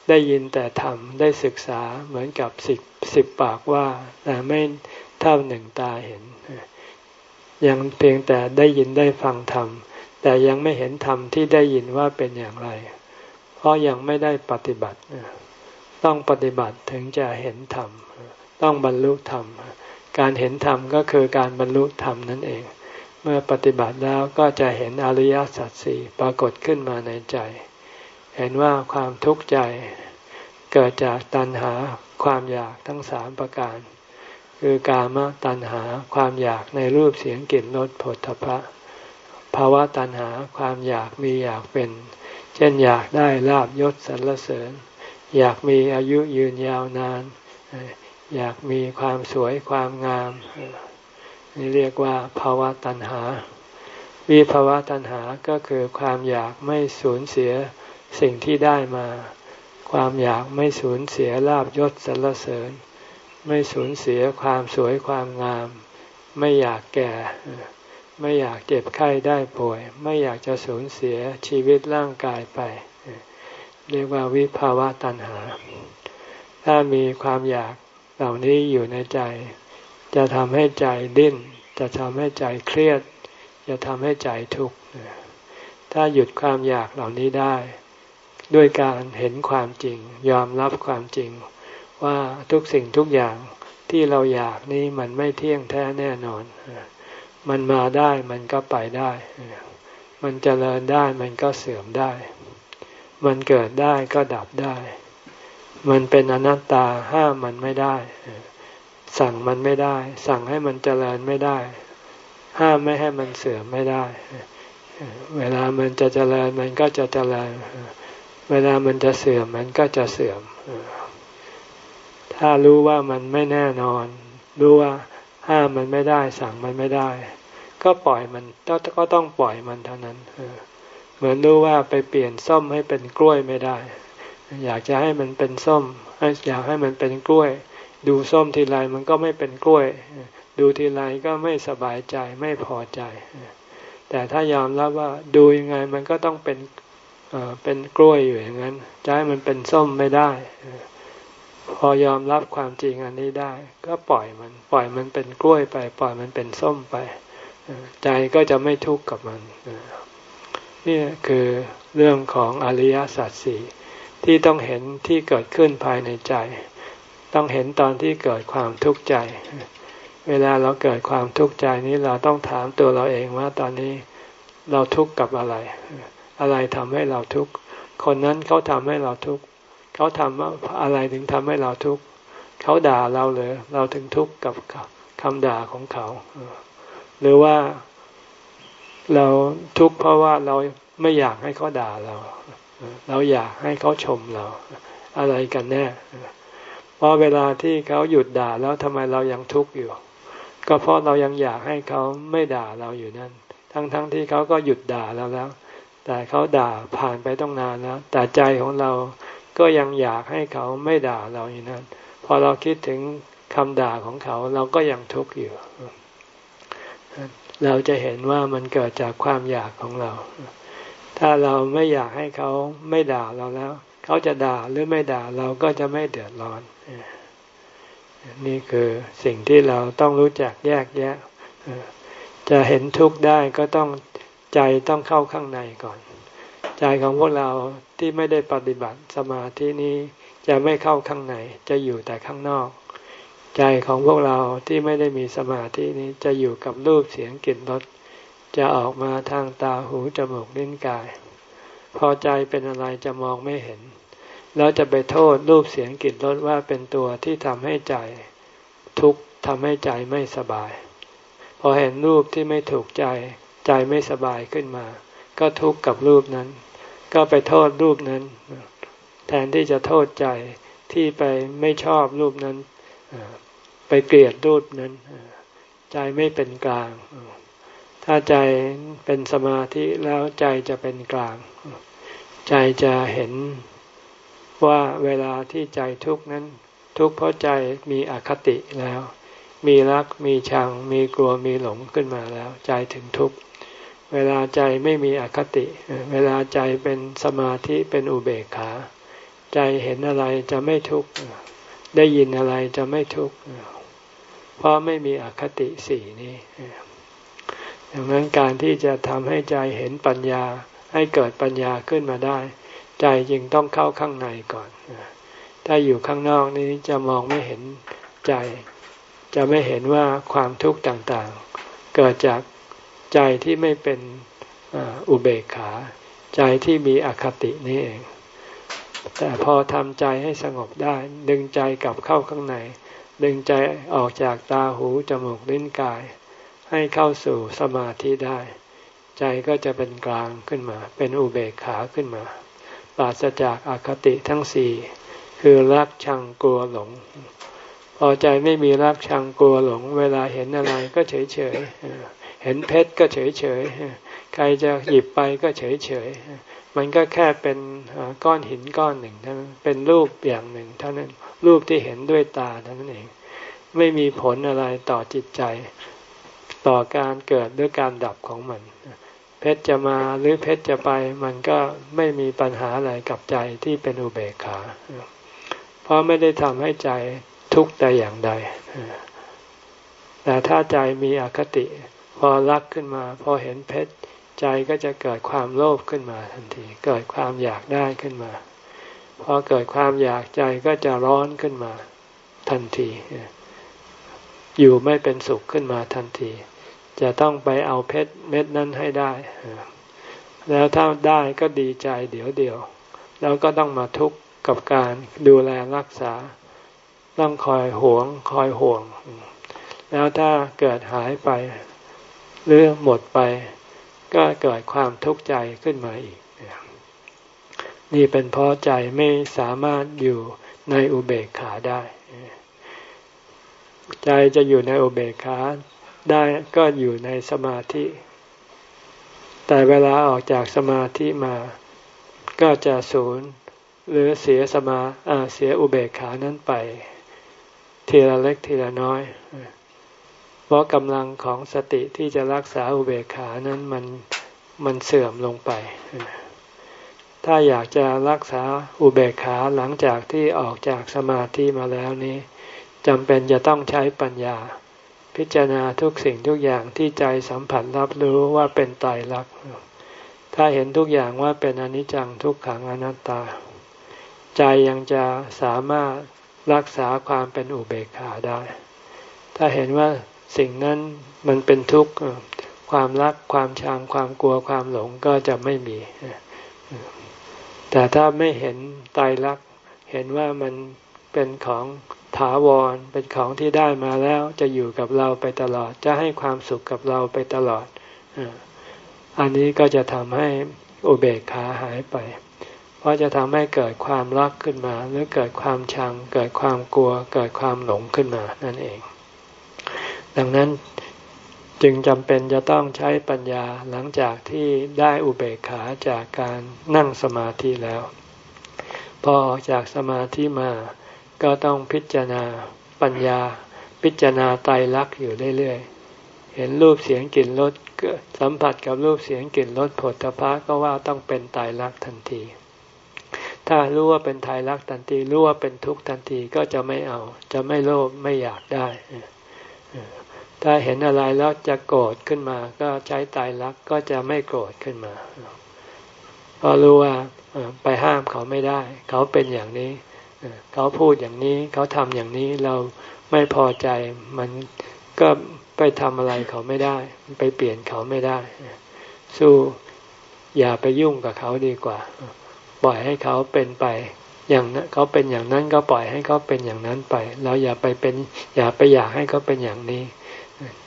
ได้ยินแต่ทำได้ศึกษาเหมือนกับสิบสิบปากว่า แต่ไม่เท่าหนึ่งตาเห็น ยังเพียงแต่ได้ยินได้ฟังธรรม แต่ยังไม่เห็นธรรมที่ได้ยินว่าเป็นอย่างไร เพราะยังไม่ได้ปฏิบัติ ต้องปฏิบัติถึงจะเห็นธรรม ต้องบรรลุธรรม การเห็นธรรมก็คือการบรรลุธรรมนั่นเอง เมื่อปฏิบัติแล้วก็จะเห็นอริยสัจสี่ปรากฏขึ้นมาในใจ เห็นว่าความทุกข์ใจเกิดจากตัณหาความอยากทั้งสามประการ คือกามตัณหาความอยากในรูปเสียงกลิ่นรสผลทพะภาวะตัณหาความอยากมีอยากเป็น เช่นอยากได้ลาบยศสรรเสริญ อยากมีอายุยืนยาวนาน อยากมีความสวยความงาม นี่เรียกว่าภาวะตัณหา วิภาวะตัณหาก็คือความอยากไม่สูญเสียสิ่งที่ได้มา ความอยากไม่สูญเสียลาบยศสรรเสริญ ไม่สูญเสียความสวยความงาม ไม่อยากแก่ ไม่อยากเจ็บไข้ได้ป่วย ไม่อยากจะสูญเสียชีวิตร่างกายไป เรียกว่าวิภาวะตัณหา ถ้ามีความอยากเหล่านี้อยู่ในใจ จะทำให้ใจดิ้น จะทำให้ใจเครียด จะทำให้ใจทุกข์ถ้าหยุดความอยากเหล่านี้ได้ ด้วยการเห็นความจริง ยอมรับความจริง ว่าทุกสิ่งทุกอย่างที่เราอยากนี้มันไม่เที่ยงแท้แน่นอน มันมาได้มันก็ไปได้ มันเจริญได้มันก็เสื่อมได้ มันเกิดได้ก็ดับได้ มันเป็นอนัตตาห้ามมันไม่ได้ สั่งมันไม่ได้ สั่งให้มันเจริญไม่ได้ ห้ามไม่ให้มันเสื่อมไม่ได้ เวลามันจะเจริญมันก็จะเจริญ เวลามันจะเสื่อมมันก็จะเสื่อม ถ้ารู้ว่ามันไม่แน่นอน รู้ว่าห้ามมันไม่ได้ สั่งมันไม่ได้ ก็ปล่อยมันก็ต้องปล่อยมันเท่านั้นเเหมือนรู้ว่าไปเปลี่ยนส้มให้เป็นกล้วยไม่ได้ อยากจะให้มันเป็นส้มอยากให้มันเป็นกล้วย ดูส้มทีไรมันก็ไม่เป็นกล้วย ดูทีไรก็ไม่สบายใจไม่พอใจ แต่ถ้ายอมรับว่าดูยังไงมันก็ต้องเป็นเป็นกล้วยอยู่อย่างนั้นจะให้มันเป็นส้มไม่ได้ พอยอมรับความจริงอันนี้ได้ ก็ปล่อยมัน ปล่อยมันเป็นกล้วยไป ปล่อยมันเป็นส้มไป ใจก็จะไม่ทุกข์กับมัน นี่คือเรื่องของอริยสัจสี่ที่ต้องเห็นที่เกิดขึ้นภายในใจ ต้องเห็นตอนที่เกิดความทุกข์ใจ เวลาเราเกิดความทุกข์ใจนี้เราต้องถามตัวเราเองว่าตอนนี้เราทุกข์กับอะไร อะไรทำให้เราทุกข์ คนนั้นเขาทำให้เราทุกข์ เขาทำว่าอะไรถึงทำให้เราทุกข์ เขาด่าเราเลยเราถึงทุกข์กับคำด่าของเขา หรือว่า เราทุกข์เพราะว่าเราไม่อยากให้เขาด่าเรา เราอยากให้เขาชมเรา อะไรกันแน่ เพราะเวลาที่เขาหยุดด่าแล้วทำไมเรายังทุกข์อยู่ ก็เพราะเรายังอยากให้เขาไม่ด่าเราอยู่นั่น ทั้งๆทที่เขาก็หยุดด่าเราแล้ว แต่เขาด่าผ่านไปต้องนานแล้วแต่ใจของเราก็ยังอยากให้เขาไม่ด่าเราอยู่นั่น พอเราคิดถึงคำด่าของเขาเราก็ยังทุกข์อยู่ เราจะเห็นว่ามันเกิดจากความอยากของเรา ถ้าเราไม่อยากให้เขาไม่ด่าเราแล้ว เขาจะด่าหรือไม่ด่าเราก็จะไม่เดือดร้อน นี่คือสิ่งที่เราต้องรู้จักแยกแยะ จะเห็นทุกข์ได้ก็ต้องใจต้องเข้าข้างในก่อน ใจของพวกเราที่ไม่ได้ปฏิบัติสมาธินี้จะไม่เข้าข้างในจะอยู่แต่ข้างนอก ใจของพวกเราที่ไม่ได้มีสมาธินี้จะอยู่กับรูปเสียงกลิ่นรสจะออกมาทางตาหูจมูกลิ้นกาย พอใจเป็นอะไรจะมองไม่เห็น แล้วจะไปโทษรูปเสียงกลิ่นรสว่าเป็นตัวที่ทำให้ใจ ทุกข์ทำให้ใจไม่สบาย พอเห็นรูปที่ไม่ถูกใจ ใจไม่สบายขึ้นมา ก็ทุกข์กับรูปนั้น ก็ไปโทษรูปนั้น แทนที่จะโทษใจที่ไปไม่ชอบรูปนั้น ไปเกลียดรูปนั้น ใจไม่เป็นกลาง ถ้าใจเป็นสมาธิแล้วใจจะเป็นกลาง ใจจะเห็นว่าเวลาที่ใจทุกข์นั้น ทุกข์เพราะใจมีอคติแล้ว มีรักมีชัง มีกลัวมีหลงขึ้นมาแล้ว ใจถึงทุกข์เวลาใจไม่มีอคติ เวลาใจเป็นสมาธิเป็นอุเบกขา ใจเห็นอะไรจะไม่ทุกข์ได้ยินอะไรจะไม่ทุกข์ เพราะไม่มีอคติสี่นี้ดังนั้นการที่จะทำให้ใจเห็นปัญญาให้เกิดปัญญาขึ้นมาได้ ใจจึงต้องเข้าข้างในก่อน ถ้าอยู่ข้างนอกนี้จะมองไม่เห็นใจ จะไม่เห็นว่าความทุกข์ต่างๆ เกิดจากใจที่ไม่เป็นอุเบกขา ใจที่มีอคตินี่เอง แต่พอทำใจให้สงบได้ ดึงใจกลับเข้าข้างใน ดึงใจออกจากตาหูจมูกลิ้นกาย ให้เข้าสู่สมาธิได้ ใจก็จะเป็นกลางขึ้นมา เป็นอุเบกขาขึ้นมา ปราศจากอาคติทั้งสี่คือรักชังกลัวหลง พอใจไม่มีรักชังกลัวหลง เวลาเห็นอะไรก็เฉยเฉยเห็นเพชรก็เฉยเฉยใครจะหยิบไปก็เฉยเฉย มันก็แค่เป็นก้อนหินก้อนหนึ่งเท่านั้นเป็นรูปอย่างหนึ่งเท่านั้นรูปที่เห็นด้วยตาเท่านั้นเอง ไม่มีผลอะไรต่อจิตใจ ต่อการเกิดหรือการดับของมัน เพชรจะมาหรือเพชรจะไป มันก็ไม่มีปัญหาอะไรกับใจที่เป็นอุเบกขา เพราะไม่ได้ทำให้ใจทุกข์แต่อย่างใด แต่ถ้าใจมีอคติ พอรักขึ้นมา พอเห็นเพชร ใจก็จะเกิดความโลภขึ้นมาทันที เกิดความอยากได้ขึ้นมา พอเกิดความอยากใจก็จะร้อนขึ้นมาทันที อยู่ไม่เป็นสุขขึ้นมาทันที จะต้องไปเอาเพชรเม็ดนั้นให้ได้ แล้วถ้าได้ก็ดีใจเดี๋ยวเดียว แล้วก็ต้องมาทุกข์กับการดูแลรักษา ต้องคอยหวงคอยห่วง แล้วถ้าเกิดหายไป หรือหมดไป ก็เกิดความทุกข์ใจขึ้นมาอีก นี่เป็นเพราะใจไม่สามารถอยู่ในอุเบกขาได้ ใจจะอยู่ในอุเบกขาได้ก็อยู่ในสมาธิ แต่เวลาออกจากสมาธิมา ก็จะสูญหรือเสียสมาเสียอุเบกขานั้นไป ทีละเล็กทีละน้อย ราะกำลังของสติที่จะรักษาอุเบกขานั้นมันมันเสื่อมลงไป ถ้าอยากจะรักษาอุเบกขาหลังจากที่ออกจากสมาธิมาแล้วนี้จำเป็นจะต้องใช้ปัญญา พิจารณาทุกสิ่งทุกอย่างที่ใจสัมผัสรับรู้ว่าเป็นไตรลักษณ์ถ้าเห็นทุกอย่างว่าเป็นอนิจจังทุกขังอนัตตา ใจยังจะสามารถรักษาความเป็นอุเบกขาได้ ถ้าเห็นว่า สิ่งนั้นมันเป็นทุกข์ความรักความชังความกลัวความหลงก็จะไม่มี แต่ถ้าไม่เห็นไตรลักษณ์เห็นว่ามันเป็นของถาวรเป็นของที่ได้มาแล้วจะอยู่กับเราไปตลอด จะให้ความสุขกับเราไปตลอด อันนี้ก็จะทำให้อุเบกขาหายไป เพราะจะทำให้เกิดความรักขึ้นมา หรือเกิดความชัง เกิดความกลัว เกิดความหลงขึ้นมานั่นเอง ดังนั้นจึงจำเป็นจะต้องใช้ปัญญาหลังจากที่ได้อุเบกขาจากการนั่งสมาธิแล้ว พอออกจากสมาธิมาก็ต้องพิจารณาปัญญา พิจารณาไตรลักษณ์อยู่เรื่อยๆ เห็นรูปเสียงกลิ่นรสสัมผัสกับรูปเสียงกลิ่นรสผลตภะก็ว่าต้องเป็นไตรลักษณ์ทันที ถ้ารู้ว่าเป็นไตรลักษณ์ทันทีรู้ว่าเป็นทุกข์ทันทีก็จะไม่เอา จะไม่โลภไม่อยากได้ ถ้าเห็นอะไรแล้วจะโกรธขึ้นมา ก็ใช้ไตรลักก็จะไม่โกรธขึ้นมาเพราะรู้ว่าไปห้ามเขาไม่ได้ เขาเป็นอย่างนี้ เขาพูดอย่างนี้ เขาทำอย่างนี้เราไม่พอใจ มันก็ไปทำอะไรเขาไม่ได้ ไปเปลี่ยนเขาไม่ได้ สู้อย่าไปยุ่งกับเขาดีกว่า ปล่อยให้เขาเป็นไป อย่างนั้นเขาเป็นอย่างนั้นก็ปล่อยให้เขาเป็นอย่างนั้นไป เราอย่าไปเป็น อย่าไปอยากให้เขาเป็นอย่างนี้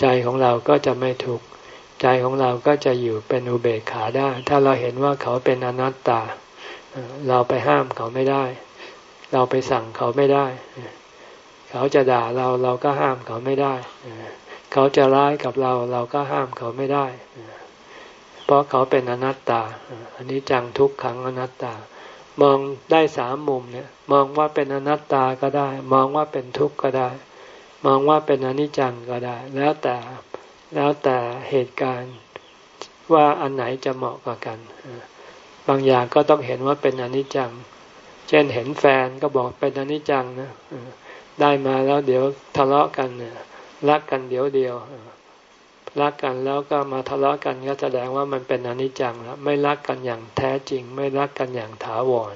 ใจของเราก็จะไม่ทุกข์ใจของเราก็จะอยู่เป็นอุเบกขาได้ ถ้าเราเห็นว่าเขาเป็นอนัตตา เราไปห้ามเขาไม่ได้ เราไปสั่งเขาไม่ได้ เขาจะด่าเราเราก็ห้ามเขาไม่ได้ เขาจะร้ายกับเราเราก็ห้ามเขาไม่ได้ เพราะเขาเป็นอนัตตา อันนี้จังทุกขังอนัตตา มองได้สามมุมเนี่ย มองว่าเป็นอนัตตาก็ได้ มองว่าเป็นทุกข์ก็ได้ มองว่าเป็นอนิจจังก็ได้ แล้วแต่แล้วแต่เหตุการณ์ว่าอันไหนจะเหมาะกว่ากัน บางอย่างก็ต้องเห็นว่าเป็นอนิจจัง เช่นเห็นแฟนก็บอกเป็นอนิจจังนะได้มาแล้วเดี๋ยวทะเลาะกันรักกันเดี๋ยวเดียวรักกันแล้วก็มาทะเลาะกันก็แสดงว่ามันเป็นอนิจจังแล้วไม่รักกันอย่างแท้จริง ไม่รักกันอย่างถาวร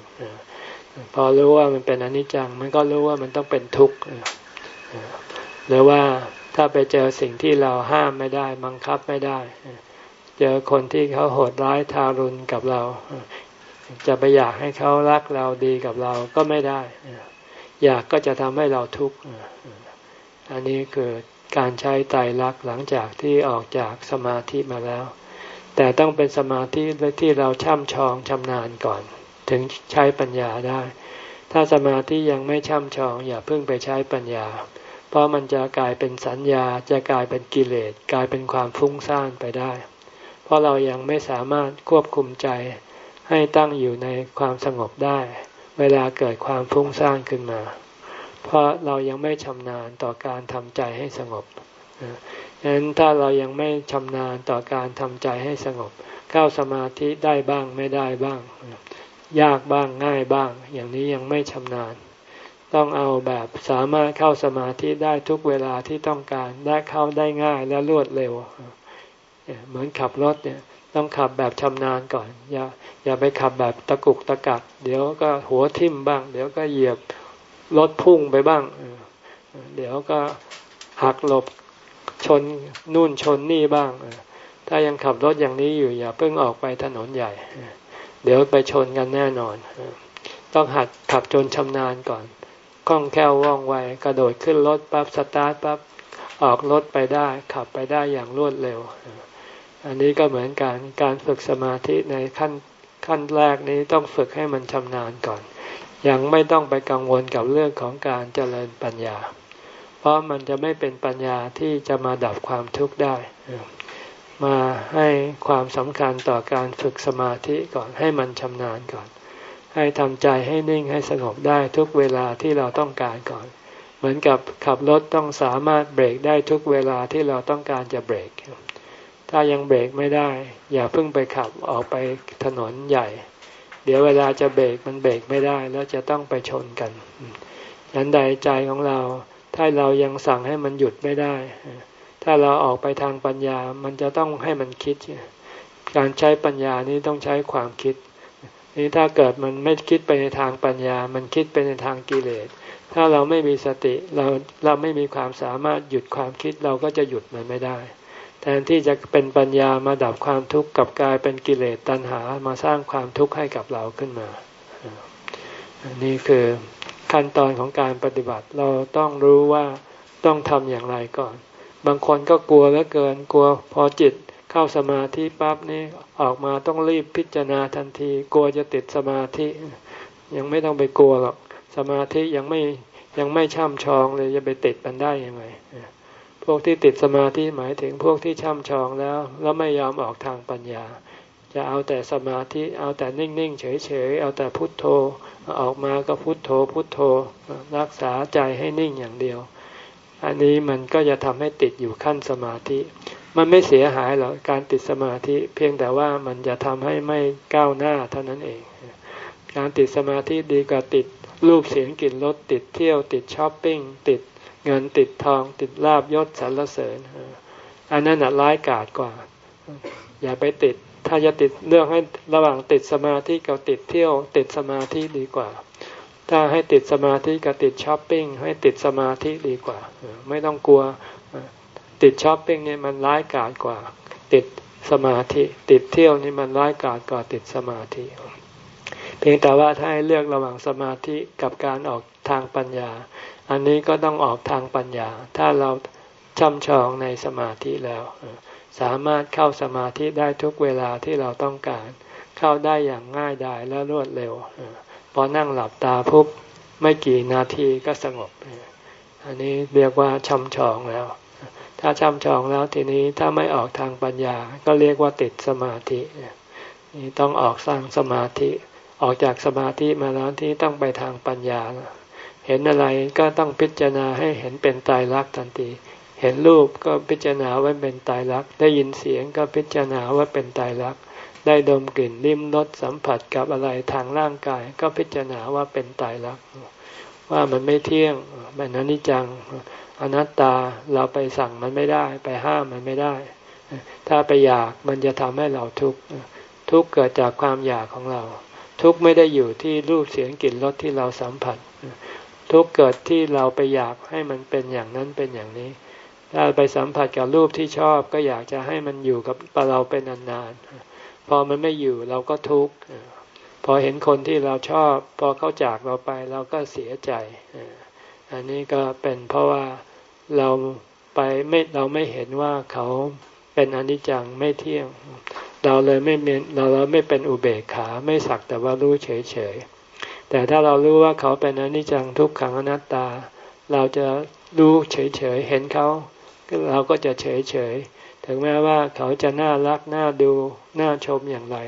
พอรู้ว่ามันเป็นอนิจจัง มันก็รู้ว่ามันต้องเป็นทุกข์ หรือว่าถ้าไปเจอสิ่งที่เราห้ามไม่ได้บังคับไม่ได้ เจอคนที่เขาโหดร้ายทารุณกับเรา จะไปอยากให้เขารักเราดีกับเราก็ไม่ได้ อยากก็จะทำให้เราทุกข์อันนี้คือการใช้ไตรลักษณ์หลังจากที่ออกจากสมาธิมาแล้ว แต่ต้องเป็นสมาธิที่เราช่ำชองชำนาญก่อน ถึงใช้ปัญญาได้ ถ้าสมาธิยังไม่ช่ำชอง อย่าเพิ่งไปใช้ปัญญา เพราะมันจะกลายเป็นสัญญาจะกลายเป็นกิเลสกลายเป็นความฟุ้งซ่านไปได้ เพราะเรายังไม่สามารถควบคุมใจให้ตั้งอยู่ในความสงบได้ เวลาเกิดความฟุ้งซ่านขึ้นมา เพราะเรายังไม่ชำนาญต่อการทำใจให้สงบดังนั้นถ้าเรายังไม่ชำนาญต่อการทำใจให้สงบ เข้าสมาธิได้บ้างไม่ได้บ้าง ยากบ้างง่ายบ้าง อย่างนี้ยังไม่ชำนาญ ต้องเอาแบบสามารถเข้าสมาธิได้ทุกเวลาที่ต้องการได้เข้าได้ง่ายและรวดเร็ว เหมือนขับรถเนี่ยต้องขับแบบชำนาญก่อน อย่าอย่าไปขับแบบตะกุกตะกัก เดี๋ยวก็หัวทิ่มบ้าง เดี๋ยวก็เหยียบรถพุ่งไปบ้าง เดี๋ยวก็หักหลบชนนู่นชนนี่บ้าง ถ้ายังขับรถอย่างนี้อยู่อย่าเพิ่งออกไปถนนใหญ่ เดี๋ยวไปชนกันแน่นอน ต้องหัดขับจนชำนาญก่อน คล่องแคล่วว่องไวกระโดดขึ้นรถปั๊บสตาร์ทปั๊บออกรถไปได้ขับไปได้อย่างรวดเร็ว อันนี้ก็เหมือนการการฝึกสมาธิในขั้นขั้นแรกนี้ต้องฝึกให้มันชำนาญก่อน ยังไม่ต้องไปกังวลกับเรื่องของการเจริญปัญญา เพราะมันจะไม่เป็นปัญญาที่จะมาดับความทุกข์ได้ มาให้ความสำคัญต่อการฝึกสมาธิก่อนให้มันชำนาญก่อน ให้ทำใจให้นิ่งให้สงบได้ทุกเวลาที่เราต้องการก่อน เหมือนกับขับรถต้องสามารถเบรกได้ทุกเวลาที่เราต้องการจะเบรก ถ้ายังเบรกไม่ได้ อย่าเพิ่งไปขับออกไปถนนใหญ่ เดี๋ยวเวลาจะเบรกมันเบรกไม่ได้แล้วจะต้องไปชนกันนั้นใดใจของเรา ถ้าเรายังสั่งให้มันหยุดไม่ได้ ถ้าเราออกไปทางปัญญามันจะต้องให้มันคิด การใช้ปัญญานี้ต้องใช้ความคิด นี่ถ้าเกิดมันไม่คิดไปในทางปัญญา มันคิดไปในทางกิเลส ถ้าเราไม่มีสติเราเราไม่มีความสามารถหยุดความคิดเราก็จะหยุดมันไม่ได้ แทนที่จะเป็นปัญญามาดับความทุกข์กับกลายเป็นกิเลสตัณหามาสร้างความทุกข์ให้กับเราขึ้นมาอันนี้คือขั้นตอนของการปฏิบัติเราต้องรู้ว่าต้องทำอย่างไรก่อน บางคนก็กลัวเหลือเกินกลัวพอจิต เข้าสมาธิปั๊บนี่ออกมาต้องรีบพิจารณาทันที กลัวจะติดสมาธิ ยังไม่ต้องไปกลัวหรอกสมาธิยังไม่ยังไม่ช่ำชองเลยจะไปติดมันได้ยังไงพวกที่ติดสมาธิหมายถึงพวกที่ช่ำชองแล้ว แล้วไม่ยอมออกทางปัญญา จะเอาแต่สมาธิเอาแต่นิ่งๆเฉยๆเอาแต่พุทโธออกมาก็พุทโธ พุทโธ รักษาใจให้นิ่งอย่างเดียว อันนี้มันก็จะทำให้ติดอยู่ขั้นสมาธิ มันไม่เสียหายหรอกการติดสมาธิเพียงแต่ว่ามันจะทำให้ไม่ก้าวหน้าเท่านั้นเอง การติดสมาธิดีกว่าติดรูปเสียงกลิ่นรสติดเที่ยว ติดช้อปปิ้งติดเงินติดทอง ติดลาบยศสรรเสริญอันนั้นร้ายกาจกว่า อย่าไปติด ถ้าจะติดเรื่องให้ระหว่างติดสมาธิกับติดเที่ยว ติดสมาธิดีกว่า ถ้าให้ติดสมาธิกับติดช้อปปิ้งให้ติดสมาธิดีกว่า ไม่ต้องกลัว ติดช้อปปิ้งนี่มันร้ายกาจกว่า ติดสมาธิ ติดเที่ยวนี่มันร้ายกาจกว่าติดสมาธิ เพียงแต่ว่าถ้าให้เลือกระหว่างสมาธิกับการออกทางปัญญา อันนี้ก็ต้องออกทางปัญญา ถ้าเราช่ำชองในสมาธิแล้ว สามารถเข้าสมาธิได้ทุกเวลาที่เราต้องการ เข้าได้อย่างง่ายดายและรวดเร็วพอนั่งหลับตาปุ๊บไม่กี่นาทีก็สงบ อันนี้เรียกว่าช่ำชองแล้ว ถ้าช่ำชองแล้วทีนี้ถ้าไม่ออกทางปัญญา ก็เรียกว่าติดสมาธินี่ต้องออกสร้างสมาธิ ออกจากสมาธิมาแล้วที่ต้องไปทางปัญญา เห็นอะไรก็ต้องพิจารณาให้เห็นเป็นตายรักทันที เห็นรูปก็พิจารณาว่าเป็นตายรัก ได้ยินเสียงก็พิจารณาว่าเป็นตายรัก ได้ดมกลิ่นลิ้มรสสัมผัสกับอะไรทางร่างกาย ก็พิจารณาว่าเป็นตายรัก ว่ามันไม่เที่ยงเป็นอนิจจัง อนัตตาเราไปสั่งมันไม่ได้ ไปห้ามมันไม่ได้ ถ้าไปอยากมันจะทำให้เราทุกข์ทุกข์เกิดจากความอยากของเรา ทุกข์ไม่ได้อยู่ที่รูปเสียงกลิ่นรสที่เราสัมผัส ทุกเกิดที่เราไปอยากให้มันเป็นอย่างนั้นเป็นอย่างนี้ ถ้าไปสัมผัสกับรูปที่ชอบก็อยากจะให้มันอยู่กับเราเป็นนานๆพอมันไม่อยู่เราก็ทุกข์ พอเห็นคนที่เราชอบ พอเขาจากเราไปเราก็เสียใจ อันนี้ก็เป็นเพราะว่าเราไปไม่เราไม่เห็นว่าเขาเป็นอนิจจังไม่เที่ยง เราเลยไม่เเราเราไม่เป็นอุเบกขาไม่สักแต่ว่ารู้เฉยๆแต่ถ้าเรารู้ว่าเขาเป็นอนิจจังทุกขังอนัตตา เราจะรู้เฉยๆเห็นเขา เราก็จะเฉยๆถึงแม้ว่าเขาจะน่ารักน่าดูน่าชมอย่างไร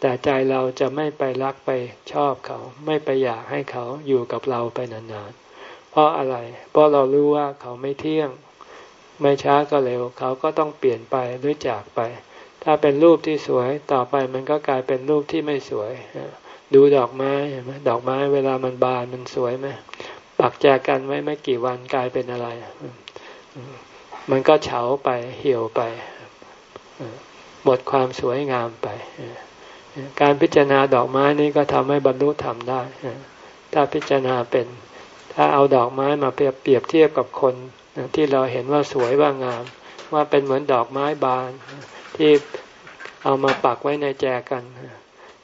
แต่ใจเราจะไม่ไปรักไปชอบเขา ไม่ไปอยากให้เขาอยู่กับเราไปนานๆ เพราะอะไร เพราะเรารู้ว่าเขาไม่เที่ยง ไม่ช้าก็เร็ว เขาก็ต้องเปลี่ยนไปหรือจากไป ถ้าเป็นรูปที่สวยต่อไปมันก็กลายเป็นรูปที่ไม่สวย ดูดอกไม้เห็นไหมดอกไม้เวลามันบานมันสวยไหมปักแจกันไว้ไม่กี่วันกลายเป็นอะไร มันก็เฉาไปเหี่ยวไปหมดความสวยงามไป การพิจารณาดอกไม้นี้ก็ทำให้บรรลุธรรมได้ ถ้าพิจารณาเป็น ถ้าเอาดอกไม้มาเปรียบเทียบกับคนที่เราเห็นว่าสวยว่างาม ว่าเป็นเหมือนดอกไม้บาน ที่เอามาปักไว้ในแจกัน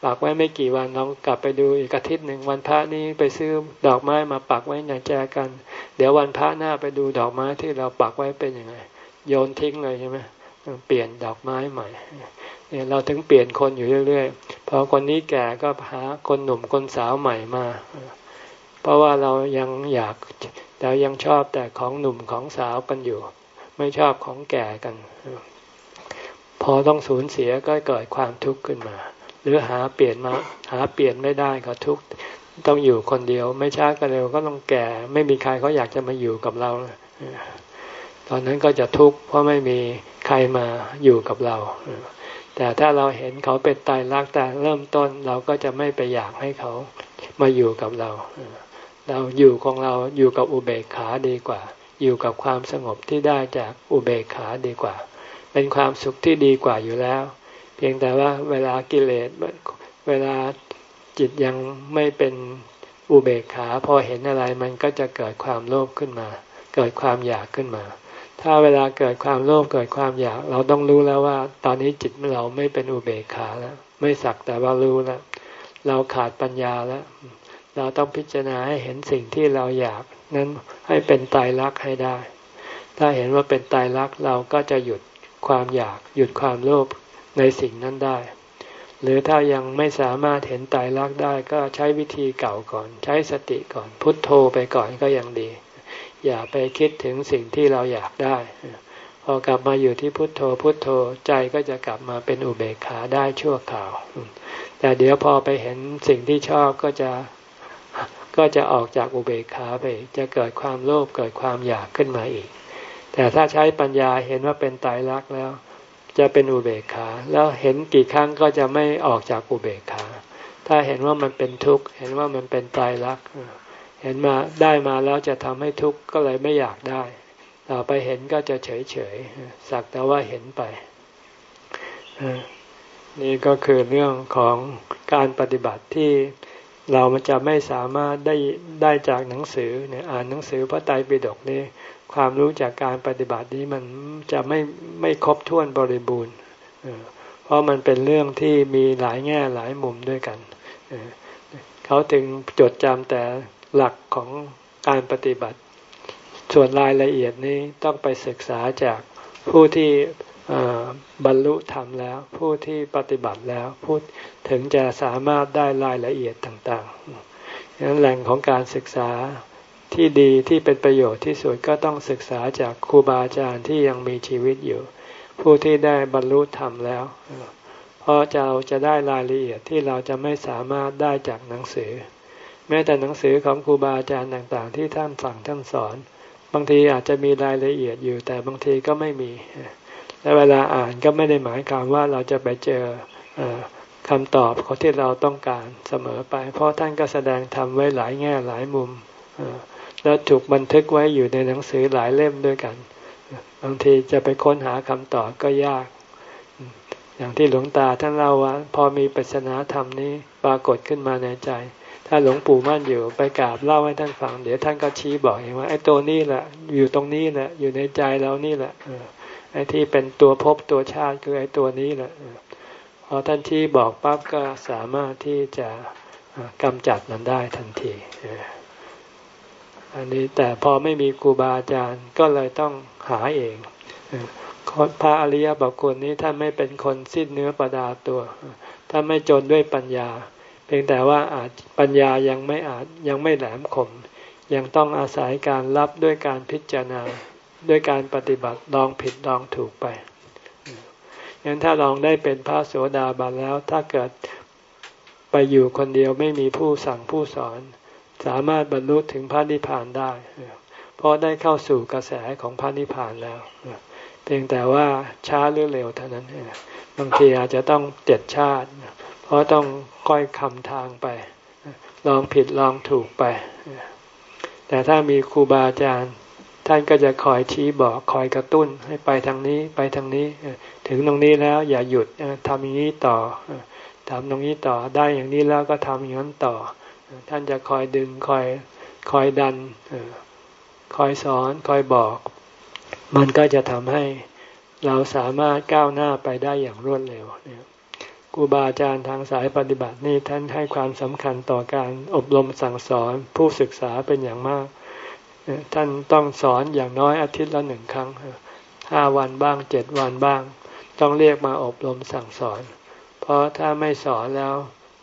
ปักไว้ไม่กี่วันลองกลับไปดูอีกอาทิตย์หนึ่งวันพระนี้ไปซื้อดอกไม้มาปักไว้ในแจกัน เดี๋ยววันพระหน้าไปดูดอกไม้ที่เราปักไว้เป็นยังไง โยนทิ้งเลยใช่ไหมเปลี่ยนดอกไม้ใหม่ เนี่ยเราถึงเปลี่ยนคนอยู่เรื่อยๆพอคนนี้แก่ก็หาคนหนุ่มคนสาวใหม่มา เพราะว่าเรายังอยากเรายังชอบแต่ของหนุ่มของสาวกันอยู่ ไม่ชอบของแก่กัน พอต้องสูญเสียก็เกิดความทุกข์ขึ้นมา หรือหาเปลี่ยนมาหาเปลี่ยนไม่ได้ก็ทุกข์ต้องอยู่คนเดียว ไม่ช้าก็เร็วก็ต้องแก่ ไม่มีใครเขาอยากจะมาอยู่กับเราตอนนั้นก็จะทุกข์เพราะไม่มีใครมาอยู่กับเรา แต่ถ้าเราเห็นเขาเป็นตายรักแต่เริ่มต้นเราก็จะไม่ไปอยากให้เขามาอยู่กับเรา เราอยู่ของเราอยู่กับอุเบกขาดีกว่า อยู่กับความสงบที่ได้จากอุเบกขาดีกว่า เป็นความสุขที่ดีกว่าอยู่แล้ว เพียงแต่ว่าเวลากิเลสเวลาจิตยังไม่เป็นอุเบกขาพอเห็นอะไรมันก็จะเกิดความโลภขึ้นมา เกิดความอยากขึ้นมา ถ้าเวลาเกิดความโลภเกิดความอยาก เราต้องรู้แล้วว่า ตอนนี้จิตเราไม่เป็นอุเบกขาแล้ว ไม่สักแต่ว่ารู้แล้ว เราขาดปัญญาแล้ว เราต้องพิจารณาให้เห็นสิ่งที่เราอยาก นั้นให้เป็นตายรักให้ได้ ถ้าเห็นว่าเป็นตายรักเราก็จะหยุดความอยากหยุดความโลภในสิ่งนั้นได้ หรือถ้ายังไม่สามารถเห็นตายรักได้ก็ใช้วิธีเก่าก่อน ใช้สติก่อน พุทโธไปก่อนก็ยังดี อย่าไปคิดถึงสิ่งที่เราอยากได้ พอกลับมาอยู่ที่พุทโธพุทโธใจก็จะกลับมาเป็นอุเบกขาได้ชั่วคราว แต่เดี๋ยวพอไปเห็นสิ่งที่ชอบก็จะก็จะออกจากอุเบกขาไป จะเกิดความโลภเกิดความอยากขึ้นมาอีก แต่ถ้าใช้ปัญญาเห็นว่าเป็นตายรักแล้ว จะเป็นอุเบกขา แล้วเห็นกี่ครั้งก็จะไม่ออกจากอุเบกขา ถ้าเห็นว่ามันเป็นทุกข์ เห็นว่ามันเป็นตายรัก เห็นมาได้มาแล้วจะทำให้ทุกข์ก็เลยไม่อยากได้ ต่อไปเห็นก็จะเฉยเฉยสักแต่ว่าเห็นไป นี่ก็คือเรื่องของการปฏิบัติที่เรามันจะไม่สามารถได้ได้จากหนังสือเนี่ยอ่านหนังสือพระไตรปิฎกนี่ความรู้จากการปฏิบัตินี้มันจะไม่ไม่ครบถ้วนบริบูรณ์เพราะมันเป็นเรื่องที่มีหลายแง่หลายมุมด้วยกันเขาถึงจดจำแต่ หลักของการปฏิบัติ ส่วนรายละเอียดนี้ต้องไปศึกษาจากผู้ที่บรรลุธรรมแล้ว ผู้ที่ปฏิบัติแล้วพูดถึงจะสามารถได้รายละเอียดต่างๆดังนั้นแหล่งของการศึกษาที่ดีที่เป็นประโยชน์ที่สุดก็ต้องศึกษาจากครูบาอาจารย์ที่ยังมีชีวิตอยู่ ผู้ที่ได้บรรลุธรรมแล้วเพราะเราจะได้รายละเอียดที่เราจะไม่สามารถได้จากหนังสือ แม้แต่หนังสือของครูบาอาจารย์ต่างๆ ที่ท่านสั่งท่านสอน บางทีอาจจะมีรายละเอียดอยู่ แต่บางทีก็ไม่มีและเวลาอ่านก็ไม่ได้หมายความว่าเราจะไปเจอคำตอบของที่เราต้องการเสมอไป เพราะท่านก็แสดงทำไว้หลายแง่หลายมุมแล้วถูกบันทึกไว้อยู่ในหนังสือหลายเล่มด้วยกัน บางทีจะไปค้นหาคำตอบก็ยาก อย่างที่หลวงตาท่านเล่าว่า พอมีปริศนาธรรมนี้ปรากฏขึ้นมาในใจ ถ้าหลวงปู่มั่นอยู่ไปกราบเล่าให้ท่านฟัง เดี๋ยวท่านก็ชี้บอกเองว่าไอ้ตัวนี้แหละ อยู่ตรงนี้แหละ อยู่ในใจเรานี่แหละไอ้ที่เป็นตัวภพตัวชาติคือไอ้ตัวนี้แหละพอท่านที่บอกปั๊บก็สามารถที่จะกำจัดมันได้ทันทีอันนี้แต่พอไม่มีครูบาอาจารย์ก็เลยต้องหาเองพระอริยบุคคลนี้ท่านไม่เป็นคนสิ้นเนื้อประดาตัวท่านไม่จนด้วยปัญญา เพียงแต่ว่าอาจปัญญายังไม่อาจยังไม่แหลมคม ยังต้องอาศัยการรับด้วยการพิจารณาด้วยการปฏิบัติลองผิดลองถูกไปงั้นถ้าลองได้เป็นพระโสดาบันแล้วถ้าเกิดไปอยู่คนเดียวไม่มีผู้สั่งผู้สอน สามารถบรรลุถึงพระนิพพานได้ เพราะได้เข้าสู่กระแสของพระนิพพานแล้วเพียงแต่ว่าช้าหรือเร็วเท่านั้นบางทีอาจจะต้องเจ็ดชาติ เพราะต้องค่อยคำทางไป ลองผิดลองถูกไป แต่ถ้ามีครูบาอาจารย์ ท่านก็จะคอยชี้บอกคอยกระตุ้นให้ไปทางนี้ไปทางนี้ ถึงตรงนี้แล้วอย่าหยุดทำอย่างนี้ต่อทำตรงนี้ต่อได้อย่างนี้แล้วก็ทำอย่างนั้นต่อ ท่านจะคอยดึงคอยคอยดันคอยสอนคอยบอก มันก็จะทำให้เราสามารถก้าวหน้าไปได้อย่างรวดเร็ว ครูบาอาจารย์ทางสายปฏิบัตินี่ท่านให้ความสำคัญต่อการอบรมสั่งสอนผู้ศึกษาเป็นอย่างมาก ท่านต้องสอนอย่างน้อยอาทิตย์ละหนึ่งครั้งห้าวันบ้างเจ็ดวันบ้าง ต้องเรียกมาอบรมสั่งสอน เพราะถ้าไม่สอนแล้ว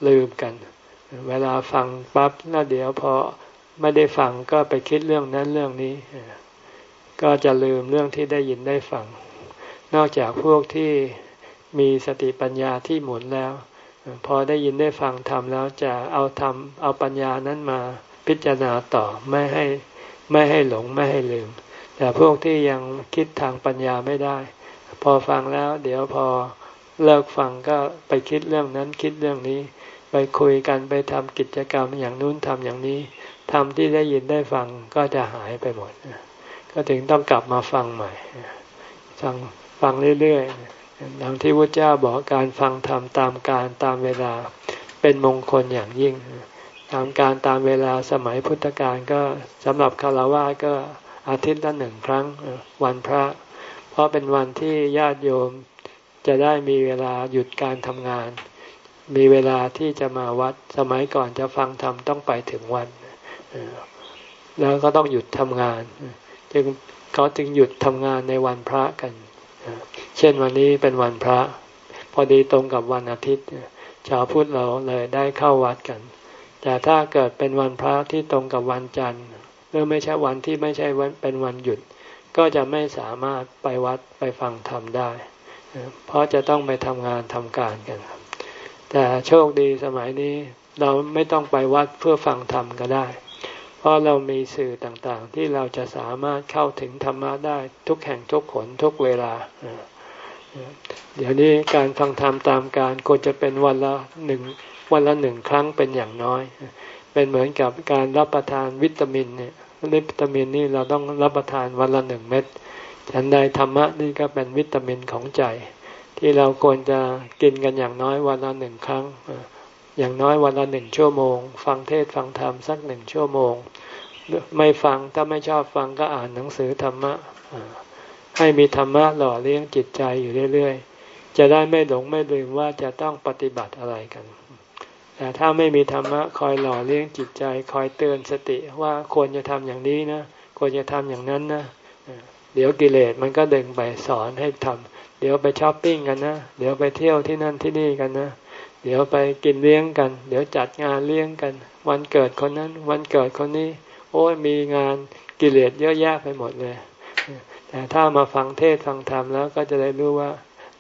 ลืมกัน เวลาฟังปั๊บแล้วเดี๋ยวพอไม่ได้ฟังก็ไปคิดเรื่องนั้นเรื่องนี้ ก็จะลืมเรื่องที่ได้ยินได้ฟัง นอกจากพวกที่ มีสติปัญญาที่หมุนแล้ว พอได้ยินได้ฟังทำแล้วจะเอาทำเอาปัญญานั้นมาพิจารณาต่อไม่ให้ไม่ให้หลงไม่ให้ลืม แต่พวกที่ยังคิดทางปัญญาไม่ได้ พอฟังแล้ว เดี๋ยวพอเลิกฟังก็ไปคิดเรื่องนั้นคิดเรื่องนี้ ไปคุยกันไปทำกิจกรรมอย่างนู้นทำอย่างนี้ทำที่ได้ยินได้ฟังก็จะหายไปหมด ก็ถึงต้องกลับมาฟังใหม่ฟังฟังเรื่อยๆ ดังที่พระเจ้าบอกการฟังธรรมตามการตามเวลาเป็นมงคลอย่างยิ่ง ตามการตามเวลาสมัยพุทธกาลก็สำหรับคารวะก็อาทิตย์ละหนึ่งครั้งวันพระ เพราะเป็นวันที่ญาติโยมจะได้มีเวลาหยุดการทำงาน มีเวลาที่จะมาวัดสมัยก่อนจะฟังธรรมต้องไปถึงวัน แล้วก็ต้องหยุดทำงาน จึงเขาจึงหยุดทำงานในวันพระกัน เช่นวันนี้เป็นวันพระ พอดีตรงกับวันอาทิตย์ชาวพุทธเราเลยได้เข้าวัดกัน แต่ถ้าเกิดเป็นวันพระที่ตรงกับวันจันทร์หรือไม่ใช่วันที่ไม่ใช่วันเป็นวันหยุด ก็จะไม่สามารถไปวัดไปฟังธรรมได้ เพราะจะต้องไปทำงานทำการกัน แต่โชคดีสมัยนี้เราไม่ต้องไปวัดเพื่อฟังธรรมก็ได้ เพราะเรามีสื่อต่างๆ ที่เราจะสามารถเข้าถึงธรรมะได้ทุกแห่งทุกขนทุกเวลา เดี๋ยวนี้การฟังธรรมตามการควรจะเป็นวันละหนึ่งวันละหนึ่งครั้งเป็นอย่างน้อย เป็นเหมือนกับการรับประทานวิตามินเนี่ยวิตามินนี่เราต้องรับประทานวันละหนึ่งเม็ดฉันใดธรรมะนี่ก็เป็นวิตามินของใจ ที่เราควรจะกินกันอย่างน้อยวันละหนึ่งครั้ง อย่างน้อยวันละหนึ่งชั่วโมง ฟังเทศฟังธรรมสักหนึ่งชั่วโมง ไม่ฟังถ้าไม่ชอบฟังก็อ่านหนังสือธรรมะ ให้มีธรรมะหล่อเลี้ยงจิตใจอยู่เรื่อยๆ จะได้ไม่หลงไม่ลืมว่าจะต้องปฏิบัติอะไรกัน แต่ถ้าไม่มีธรรมะคอยหล่อเลี้ยงจิตใจ คอยเตือนสติว่าควรจะทำอย่างนี้นะ ควรจะทำอย่างนั้นนะ เดี๋ยวกิเลสมันก็ดึงไปสอนให้ทำเดี๋ยวไปช้อปปิ้งกันนะ เดี๋ยวไปเที่ยวที่นั่นที่นี่กันนะ เดี๋ยวไปกินเลี้ยงกัน เดี๋ยวจัดงานเลี้ยงกัน วันเกิดคนนั้น วันเกิดคนนี้ โอ้ยมีงานกิเลสเยอะแยะไปหมดเลย แต่ถ้ามาฟังเทศฟังธรรมแล้วก็จะได้รู้ว่า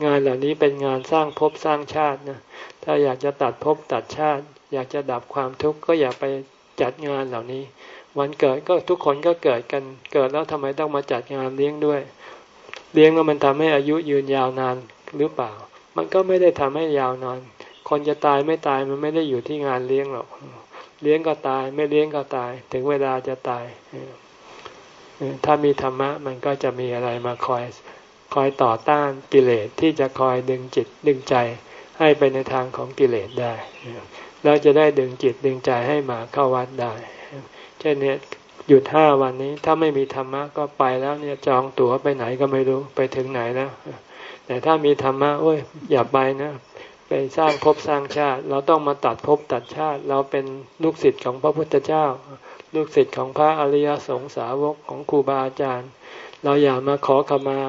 งานเหล่านี้เป็นงานสร้างภพสร้างชาตินะถ้าอยากจะตัดภพตัดชาติ อยากจะดับความทุกข์ก็อย่าไปจัดงานเหล่านี้ วันเกิดก็ทุกคนก็เกิดกันเกิดแล้วทำไมต้องมาจัดงานเลี้ยงด้วย เลี้ยงแล้วมันทำให้อายุยืนยาวนานหรือเปล่า มันก็ไม่ได้ทำให้ยาวนาน คนจะตายไม่ตายมันไม่ได้อยู่ที่งานเลี้ยงหรอก เลี้ยงก็ตาย ไม่เลี้ยงก็ตาย ถึงเวลาจะตายถ้ามีธรรมะมันก็จะมีอะไรมาคอยคอยต่อต้านกิเลสที่จะคอยดึงจิตดึงใจให้ไปในทางของกิเลสได้แล้วจะได้ดึงจิตดึงใจให้มาเข้าวัดได้ เช่นนี้หยุดห้าวันนี้ ถ้าไม่มีธรรมะก็ไปแล้วเนี่ยจองตั๋วไปไหนก็ไม่รู้ไปถึงไหนแล้วแต่ถ้ามีธรรมะโอ้ยอย่าไปนะ ไปสร้างภพสร้างชาติ เราต้องมาตัดภพตัดชาติ เราเป็นลูกศิษย์ของพระพุทธเจ้า ลูกศิษย์ของพระอริยสงสาวกของครูบาอาจารย์ เราอย่ามาขอขมา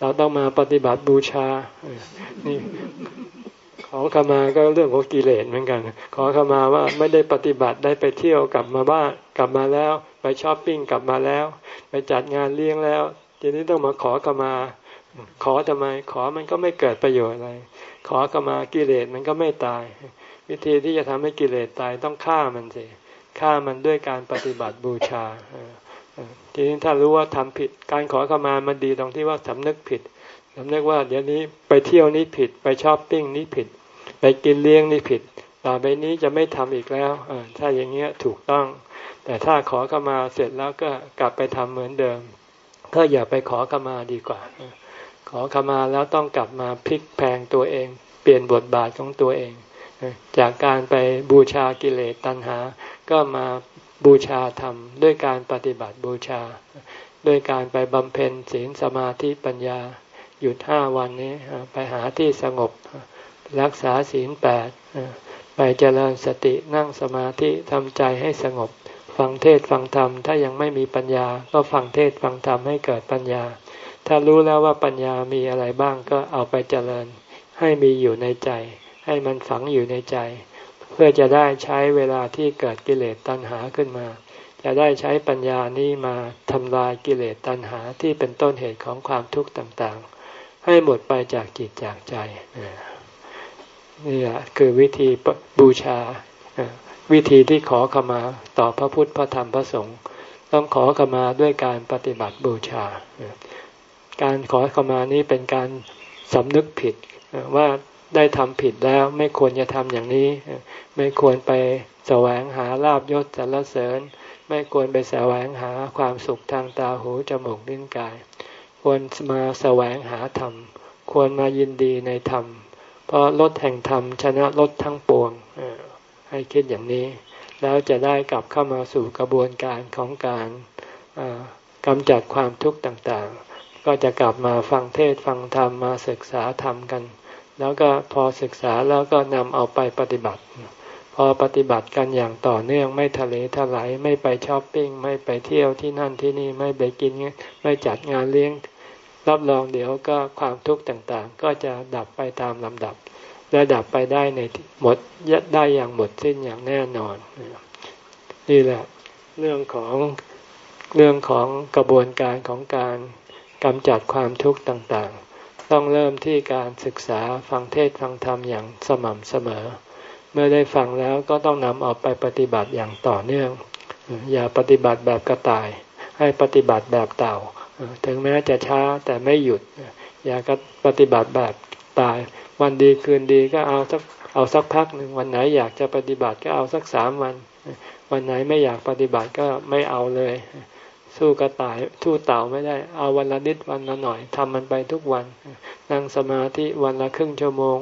เราต้องมาปฏิบัติบูชา นี่ขอขมาก็เรื่องของกิเลสเหมือนกัน ขอขมาว่าไม่ได้ปฏิบัติได้ไปเที่ยวกลับมาบ้านกลับมาแล้ว ไปช้อปปิ้งกลับมาแล้ว ไปจัดงานเลี้ยงแล้วทีนี้ต้องมาขอขมา ขอทำไม ขอมันก็ไม่เกิดประโยชน์อะไร ขอขมากิเลสมันก็ไม่ตาย วิธีที่จะทำให้กิเลสตายต้องฆ่ามันสิฆ่ามันด้วยการปฏิบัติบูชาทีนี้ถ้ารู้ว่าทำผิด การขอขมามันดีตรงที่ว่าสำนึกผิดสำนึกว่าเดี๋ยวนี้ไปเที่ยวนี้ผิด ไปช้อปปิ้งนี้ผิด ไปกินเลี้ยงนี้ผิดต่อไปนี้จะไม่ทำอีกแล้วถ้าอย่างเงี้ยถูกต้อง แต่ถ้าขอขมาเสร็จแล้วก็กลับไปทำเหมือนเดิม ก็อย่าไปขอขมาดีกว่า ขอขมาแล้วต้องกลับมาพลิกแพงตัวเอง เปลี่ยนบทบาทของตัวเอง จากการไปบูชากิเลสตัณหา ก็มาบูชาธรรม ด้วยการปฏิบัติบูชา ด้วยการไปบำเพ็ญศีลสมาธิปัญญา หยุดห้าวันนี้ไปหาที่สงบรักษาศีลแปดไปเจริญสตินั่งสมาธิทำใจให้สงบ ฟังเทศฟังธรรม ถ้ายังไม่มีปัญญา ก็ฟังเทศฟังธรรมให้เกิดปัญญา ถ้ารู้แล้วว่าปัญญามีอะไรบ้างก็เอาไปเจริญ ให้มีอยู่ในใจ ให้มันฝังอยู่ในใจ เพื่อจะได้ใช้เวลาที่เกิดกิเลสตัณหาขึ้นมา จะได้ใช้ปัญญานี้มาทำลายกิเลสตัณหาที่เป็นต้นเหตุของความทุกข์ต่างๆ ให้หมดไปจากจิตจากใจนี่แหละคือวิธีบูชาวิธีที่ขอขมาต่อพระพุทธพระธรรมพระสงฆ์ต้องขอขมาด้วยการปฏิบัติบูชา การขอขมานี้เป็นการสำนึกผิดว่าได้ทำผิดแล้วไม่ควรจะทำอย่างนี้ ไม่ควรไปแสวงหาลาบยศสรรเสริญ ไม่ควรไปแสวงหาความสุขทางตาหูจมูกลิ้นกาย ควรมาแสวงหาธรรม ควรมายินดีในธรรม เพราะลดแห่งธรรมชนะลดทั้งปวงให้คิดอย่างนี้ แล้วจะได้กลับเข้ามาสู่กระบวนการของการกำจัดความทุกข์ต่างๆ ก็จะกลับมาฟังเทศฟังธรรมมาศึกษาธรรมกัน แล้วก็พอศึกษาแล้วก็นำเอาไปปฏิบัติ พอปฏิบัติกันอย่างต่อเนื่องไม่ทะเลทลายไม่ไปช้อปปิ้งไม่ไปเที่ยวที่นั่นที่นี่ไม่ไปกินไม่จัดงานเลี้ยง รับรองเดี๋ยวก็ความทุกข์ต่างๆ ก็จะดับไปตามลำดับ และดับไปได้ในหมดยได้อย่างหมดสิ้นอย่างแน่นอน นี่แหละเรื่องของเรื่องของกระบวนการของการ กำจัดความทุกข์ต่างๆ ต้องเริ่มที่การศึกษาฟังเทศฟังธรรมอย่างสม่ำเสมอ เมื่อได้ฟังแล้วก็ต้องนำออกไปปฏิบัติอย่างต่อเนื่อง อย่าปฏิบัติแบบกระต่าย ให้ปฏิบัติแบบเต่า ถึงแม้จะช้าแต่ไม่หยุด อย่ากปฏิบัติแบบตาย วันดีคืนดีก็เอาสักเอาสักพักหนึ่งวันไหนอยากจะปฏิบัติก็เอาสักสามวัน วันไหนไม่อยากปฏิบัติก็ไม่เอาเลย สู้กระต่ายสู้เต่าไม่ได้ เอาวันละนิดวันละหน่อยทำมันไปทุกวัน นั่งสมาธิวันละครึ่งชั่วโมง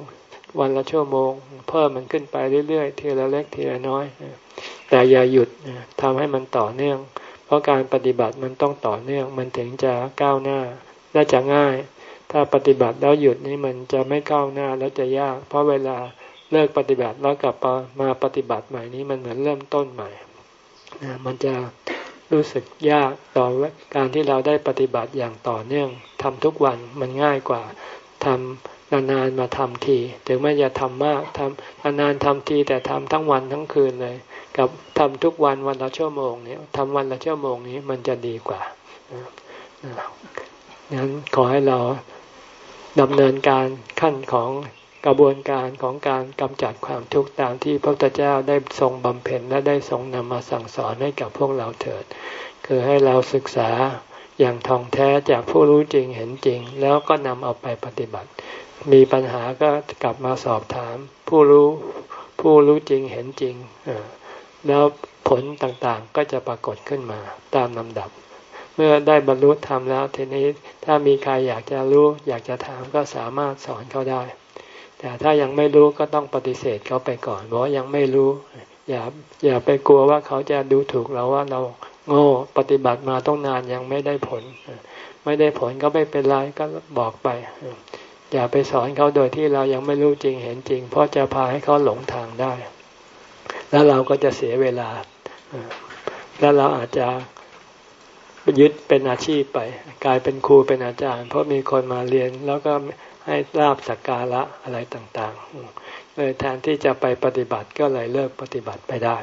วันละชั่วโมง เพิ่มมันขึ้นไปเรื่อยๆทีละเล็กทีละน้อย แต่อย่าหยุดทำให้มันต่อเนื่อง เพราะการปฏิบัติมันต้องต่อเนื่อง มันถึงจะก้าวหน้าและจะง่าย ถ้าปฏิบัติแล้วหยุดนี่มันจะไม่ก้าวหน้าแล้วจะยาก เพราะเวลาเลิกปฏิบัติแล้วกลับมาปฏิบัติใหม่นี้มันเหมือนเริ่มต้นใหม่มันจะ รู้สึกยากต่อการที่เราได้ปฏิบัติอย่างต่อเนื่องทำทุกวันมันง่ายกว่าทำนานๆมาทำทีถึงแม้จะทำมากทำนานๆทำทีแต่ทำทั้งวันทั้งคืนเลย กับทำทุกวันวันละชั่วโมงเนี่ยทำวันละชั่วโมงนี้มันจะดีกว่างั้นขอให้เราดำเนินการขั้นของ กระบวนการของการกำจัดความทุกข์ตามที่พระพุทธเจ้าได้ทรงบำเพ็ญและได้ทรงนำมาสั่งสอนให้กับพวกเราเถิด คือให้เราศึกษาอย่างท่องแท้จากผู้รู้จริงเห็นจริง แล้วก็นำเอาไปปฏิบัติ มีปัญหาก็กลับมาสอบถาม ผู้รู้ผู้รู้จริงเห็นจริง แล้วผลต่างๆก็จะปรากฏขึ้นมาตามลำดับ เมื่อได้บรรลุธรรมแล้วทีนี้ถ้ามีใครอยากจะรู้ อยากจะถามก็สามารถสอนเขาได้ แต่ถ้ายังไม่รู้ก็ต้องปฏิเสธเขาไปก่อนบอกยังไม่รู้ อย่าอย่าไปกลัวว่าเขาจะดูถูกเราว่าเราโง่ปฏิบัติมาต้องนานยังไม่ได้ผล ไม่ได้ผลก็ไม่เป็นไรก็บอกไป อย่าไปสอนเขาโดยที่เรายังไม่รู้จริงเห็นจริง เพราะจะพาให้เขาหลงทางได้ แล้วเราก็จะเสียเวลา แล้วเราอาจจะ ยึดเป็นอาชีพไป กลายเป็นครูเป็นอาจารย์ เพราะมีคนมาเรียนแล้วก็ให้ลาบสักการะอะไรต่างๆเลยแทนที่จะไปปฏิบัติก็เลยเลิกปฏิบัติไปได้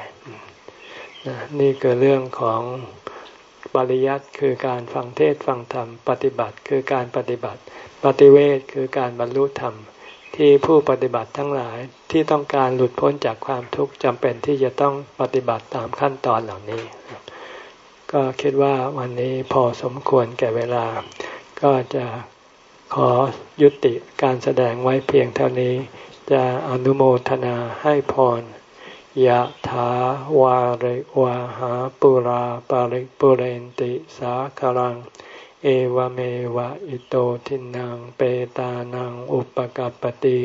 นี่คือเรื่องของปริยัติคือการฟังเทศฟังธรรม ปฏิบัติคือการปฏิบัติ ปฏิเวทคือการบรรลุธรรม ที่ผู้ปฏิบัติทั้งหลายที่ต้องการหลุดพ้นจากความทุกข์จำเป็นที่จะต้องปฏิบัติตามขั้นตอนเหล่านี้ ก็คิดว่าวันนี้พอสมควรแก่เวลา ก็จะขอยุติการแสดงไว้เพียงเท่านี้ จะอนุโมทนาให้พรยะถาวาริวาหาปุราปาริปุเรนติสาคารัง เอวเมวะอิโตทินังเปตานังอุปกัปติ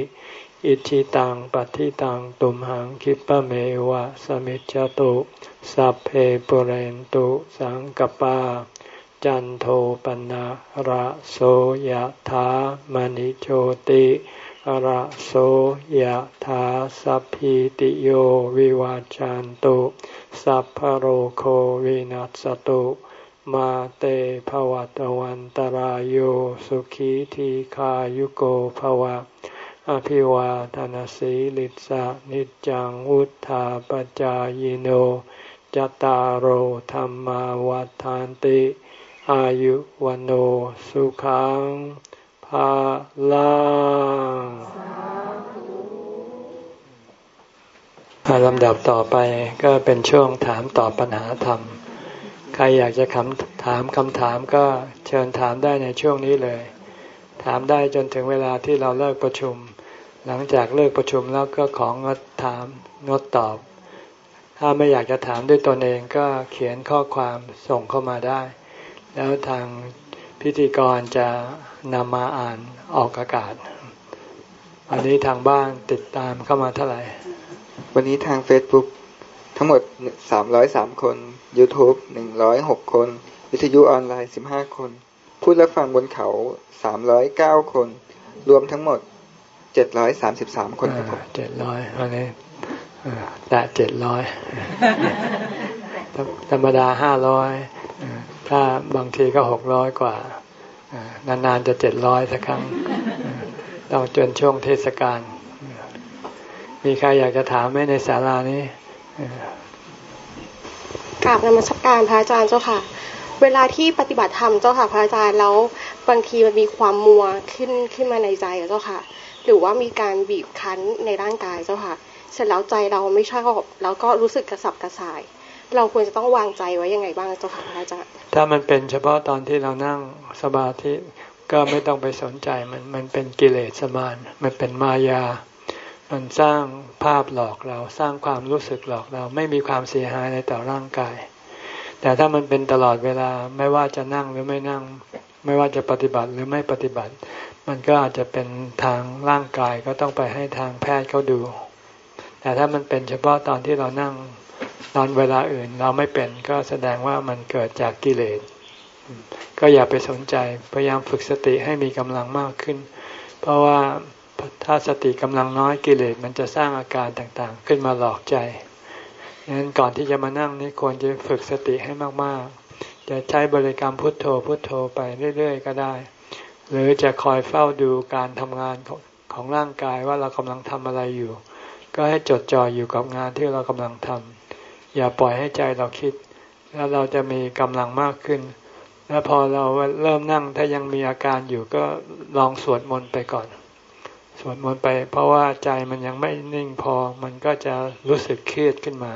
อิชิตังปฏิตังตุมหังคิปะเมวะสมิจจตุสัพเพปุเรนตุสังกปา จันโทปนะระโสยธามณิโชติระโสยธาสัพพิติโยวิวาจันตุสัพพโรโควินัสตุมาเตภวัตวันตารโยสุขีทีขายุโกภวะ อภิวาทานสีลิสะนิจังวุธาปจายโนจตารโหธรรมาวาทานติ อายุวันโอสุขังภาลังลำดับต่อไปก็เป็นช่วงถามตอบปัญหาธรรม ใครอยากจะคำถามคำถามก็เชิญถามได้ในช่วงนี้เลย ถามได้จนถึงเวลาที่เราเลิกประชุม หลังจากเลิกประชุมแล้วก็ของงดถามงดตอบ ถ้าไม่อยากจะถามด้วยตนเองก็เขียนข้อความส่งเข้ามาได้ แล้วทางพิธีกรจะนำมาอ่านออกอากาศวันนี้ทางบ้านติดตามเข้ามาเท่าไหร่ วันนี้ทาง Facebook ทั้งหมด 303 คน YouTube 106 คน วิทยุออนไลน์ 15 คน พูดและฟังบนเขา 309 คน รวมทั้งหมด 733คนครับผมเจ็ดร้อยวันนี้แต่เจ็ดร้อยธรรมดาห้าร้อยถ้าบางทีก็หกร้อยกว่านานๆจะเจ็ดร้อยสักครั้งต้องจนช่วงเทศกาลมีใครอยากจะถามไหมในศาลานี้กราบนมัสการพระอาจารย์เจ้าค่ะ เวลาที่ปฏิบัติธรรมเจ้าค่ะพระอาจารย์แล้วบางทีมันมีความมัวขึ้นขึ้นมาในใจอะเจ้าค่ะ หรือว่ามีการบีบคั้นในร่างกายเจ้าค่ะ เสร็จแล้วใจเราไม่ชอบแล้วก็รู้สึกกระสับกระส่าย เราควรจะต้องวางใจไว้ยังไงบ้างเจ้าค่ะอาจารย์ถ้ามันเป็นเฉพาะตอนที่เรานั่งสมาธิก็ไม่ต้องไปสนใจมันมันเป็นกิเลสมานมันเป็นมายา มันสร้างภาพหลอกเราสร้างความรู้สึกหลอกเราไม่มีความเสียหายในต่อร่างกาย แต่ถ้ามันเป็นตลอดเวลาไม่ว่าจะนั่งหรือไม่นั่ง ไม่ว่าจะปฏิบัติหรือไม่ปฏิบัติ มันก็อาจจะเป็นทางร่างกายก็ต้องไปให้ทางแพทย์เขาดู แต่ถ้ามันเป็นเฉพาะตอนที่เรานั่งตอนเวลาอื่นเราไม่เป็นก็แสดงว่ามันเกิดจากกิเลส ก็อย่าไปสนใจพยายามฝึกสติให้มีกำลังมากขึ้น เพราะว่าถ้าสติกำลังน้อยกิเลสมันจะสร้างอาการต่างๆ ขึ้นมาหลอกใจดังนั้นก่อนที่จะมานั่งนี่ควรจะฝึกสติให้มากๆ จะใช้บริกรรมพุทโธพุทโธไปเรื่อยๆ ก็ได้ หรือจะคอยเฝ้าดูการทำงานของของร่างกายว่าเรากำลังทำอะไรอยู่ ก็ให้จดจ่ออยู่กับงานที่เรากำลังทำอย่าปล่อยให้ใจเราคิด แล้วเราจะมีกำลังมากขึ้น แล้วพอเราเริ่มนั่งถ้ายังมีอาการอยู่ก็ลองสวดมนต์ไปก่อน สวดมนต์ไป เพราะว่าใจมันยังไม่นิ่งพอมันก็จะรู้สึกเครียดขึ้นมา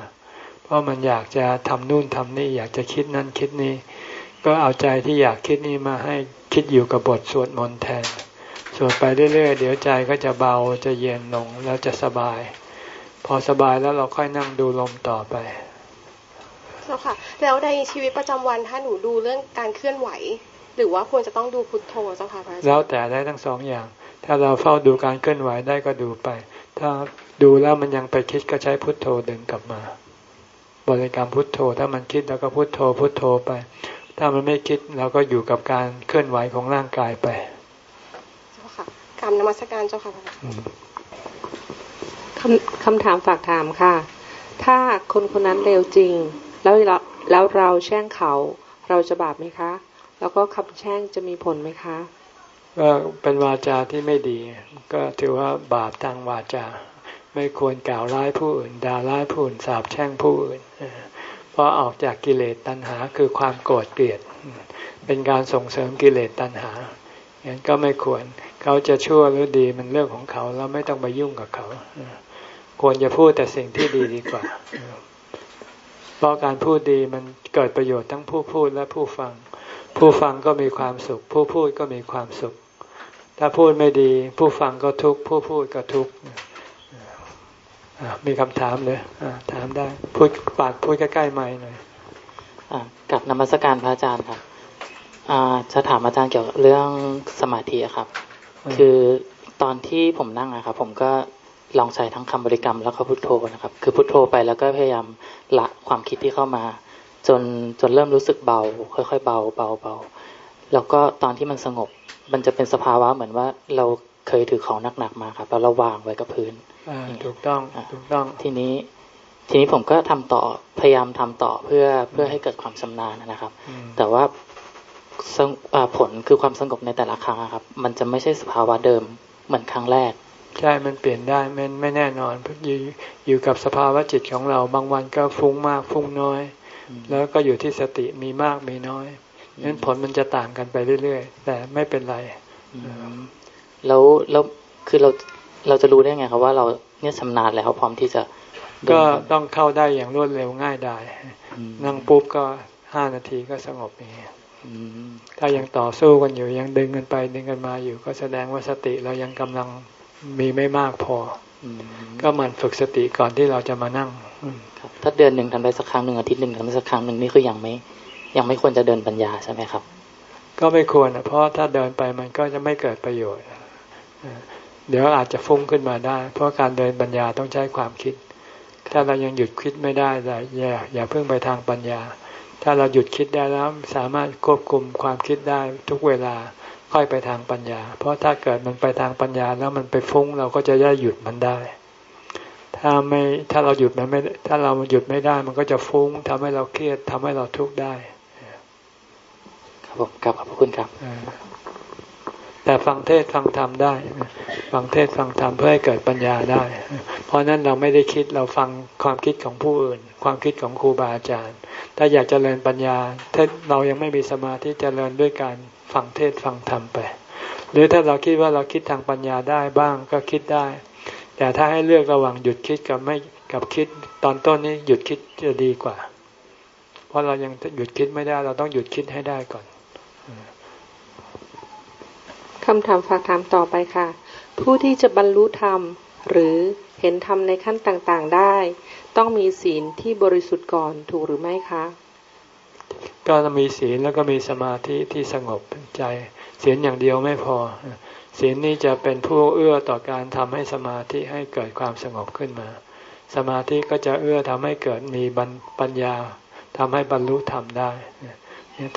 เพราะมันอยากจะทำนู่นทำนี่อยากจะคิดนั่นคิดนี่ก็เอาใจที่อยากคิดนี่มาให้ คิดอยู่กับบทสวดมนต์แทน สวดไปเรื่อยๆ เดี๋ยวใจก็จะเบาจะเย็นลงแล้วจะสบาย พอสบายแล้วเราค่อยนั่งดูลมต่อไปเจ้าค่ะแล้วในชีวิตประจำวันถ้าหนูดูเรื่องการเคลื่อนไหว หรือว่าควรจะต้องดูพุทโธเจ้าค่ะพระอาจารย์แล้วแต่ได้ทั้งสองอย่าง ถ้าเราเฝ้าดูการเคลื่อนไหวได้ก็ดูไป ถ้าดูแล้วมันยังไปคิดก็ใช้พุทโธดึงกลับมา บริกรรมพุทโธ ถ้ามันคิดแล้วก็พุทโธพุทโธไป ถ้ามันไม่คิดเราก็อยู่กับการเคลื่อนไหวของร่างกายไปเจ้าค่ะกราบนมัสการเจ้าค่ะพระอาจารย์อืมคำคำถามฝากถามค่ะ ถ้าคนคนนั้นเลวจริง แล้วเราแล้วเราแช่งเขาเราจะบาปไหมคะ แล้วก็คำแช่งจะมีผลไหมคะ ก็เป็นวาจาที่ไม่ดี ก็ถือว่าบาปทางวาจา ไม่ควรกล่าวร้ายผู้อื่นด่าร้ายผู้อื่นสาปแช่งผู้อื่น เออเพราะออกจากกิเลสตัณหาคือความโกรธเกลียด เป็นการส่งเสริมกิเลสตัณหาอย่างนั้นก็ไม่ควร เขาจะชั่วหรือดีมันเรื่องของเขาแล้วไม่ต้องไปยุ่งกับเขา ควรจะพูดแต่สิ่งที่ดีดีกว่า เพราะการพูดดีมันเกิดประโยชน์ทั้งผู้พูดและผู้ฟัง ผู้ฟังก็มีความสุข ผู้พูดก็มีความสุข ถ้าพูดไม่ดี ผู้ฟังก็ทุกข์ผู้พูดก็ทุกข์ มีคำถามเลยอะถามได้ พูดปากพูดใกล้ๆไม้หน่อยอ่ากับนมัสการพระอาจารย์ครับอ่าจะถามอาจารย์เกี่ยวกับเรื่องสมาธิอะครับอืมคือตอนที่ผมนั่งอะครับ ผมก็ลองใช้ทั้งคำบริกรรมแล้วก็พุทโธนะครับ คือพุทโธไปแล้วก็พยายามละความคิดที่เข้ามา จนจนเริ่มรู้สึกเบา ค่อย ๆ เบาเบาเบาแล้วก็ตอนที่มันสงบ มันจะเป็นสภาวะเหมือนว่าเรา เคยถือของหนักๆมาครับแล้วเราวางไว้กับพื้นอ่าถูกต้องถูกต้องทีนี้ ทีนี้ผมก็ทำต่อพยายามทำต่อเพื่อเพื่อให้เกิดความชำนาญนะครับอืมแต่ว่าสงอ่าผลคือความสงบในแต่ละครั้งอะครับ มันจะไม่ใช่สภาวะเดิมเหมือนครั้งแรกใช่มันเปลี่ยนได้มันไม่แน่นอนอยู่อยู่กับสภาวะจิตของเราบางวันก็ฟุ้งมากฟุ้งน้อย แล้วก็อยู่ที่สติมีมากมีน้อยนั้นผลมันจะต่างกันไปเรื่อย ๆ แต่ไม่เป็นไรอืม แล้วแล้วคือเราเราจะรู้ได้ไงครับว่าเราเนี่ยชำนาญแล้วพร้อมที่จะเดินก็ต้องเข้าได้อย่างรวดเร็วง่ายได้อืมนั่งปุ๊บก็ห้านาทีก็สงบอย่างเงี้ยอืมถ้ายังต่อสู้กันอยู่ยังดึงกันไปดึงกันมาอยู่ ก็แสดงว่าสติเรายังกำลังมีไม่มากพออืมก็หมันฝึกสติก่อนที่เราจะมานั่งอืมครับถ้าเดือนหนึ่งทำได้สักครั้งหนึ่งอาทิตย์หนึ่งทำได้สักครั้งหนึ่งนี่คือยังไม่ ยังไม่ควรจะเดินปัญญาใช่ไหมครับ ก็ไม่ควรนะเพราะถ้าเดินไปมันก็จะไม่เกิดประโยชน์ เออเดี๋ยวอาจจะฟุ้งขึ้นมาได้ เพราะการเดินปัญญาต้องใช้ความคิด ถ้าเรายังหยุดคิดไม่ได้แต่อย่าอย่าเพิ่งไปทางปัญญา ถ้าเราหยุดคิดได้แล้วสามารถควบคุมความคิดได้ทุกเวลาค่อยไปทางปัญญา เพราะถ้าเกิดมันไปทางปัญญาแล้วมันไปฟุ้งเราก็จะได้หยุดมันได้ ถ้าไม่ถ้าเราหยุดมันไม่ถ้าเราหยุดไม่ได้ มันก็จะฟุ้งทำให้เราเครียดทำให้เราทุกข์ได้ ครับผมครับขอบพระคุณครับเออ แต่ฟังเทศฟังธรรมได้ ฟังเทศฟังธรรมเพื่อให้เกิดปัญญาได้ เพราะนั้นเราไม่ได้คิดเราฟังความคิดของผู้อื่น ความคิดของครูบาอาจารย์ ถ้าอยากจเจริญปัญญาถ้าเรายังไม่มีสมาธิเจริญด้วยการฟังเทศฟังธรรมไป หรือถ้าเราคิดว่าเราคิดทางปัญญาได้บ้างก็คิดได้ แต่ถ้าให้เลือกระหว่างหยุดคิดกับไม่กับคิดตอนต้นนี้หยุดคิดจะดีกว่า เพราะเรายังหยุดคิดไม่ได้เราต้องหยุดคิดให้ได้ก่อน คำถามฝากถามต่อไปค่ะ ผู้ที่จะบรรลุธรรม หรือเห็นธรรมในขั้นต่างๆได้ ต้องมีศีลที่บริสุทธิ์ก่อนถูกหรือไม่คะ ก็มีศีลแล้วก็มีสมาธิที่สงบใจ ศีลอย่างเดียวไม่พอ ศีลนี้จะเป็นผู้เอื้อต่อการทำให้สมาธิให้เกิดความสงบขึ้นมา สมาธิก็จะเอื้อทำให้เกิดมีปัญญาทำให้บรรลุธรรมได้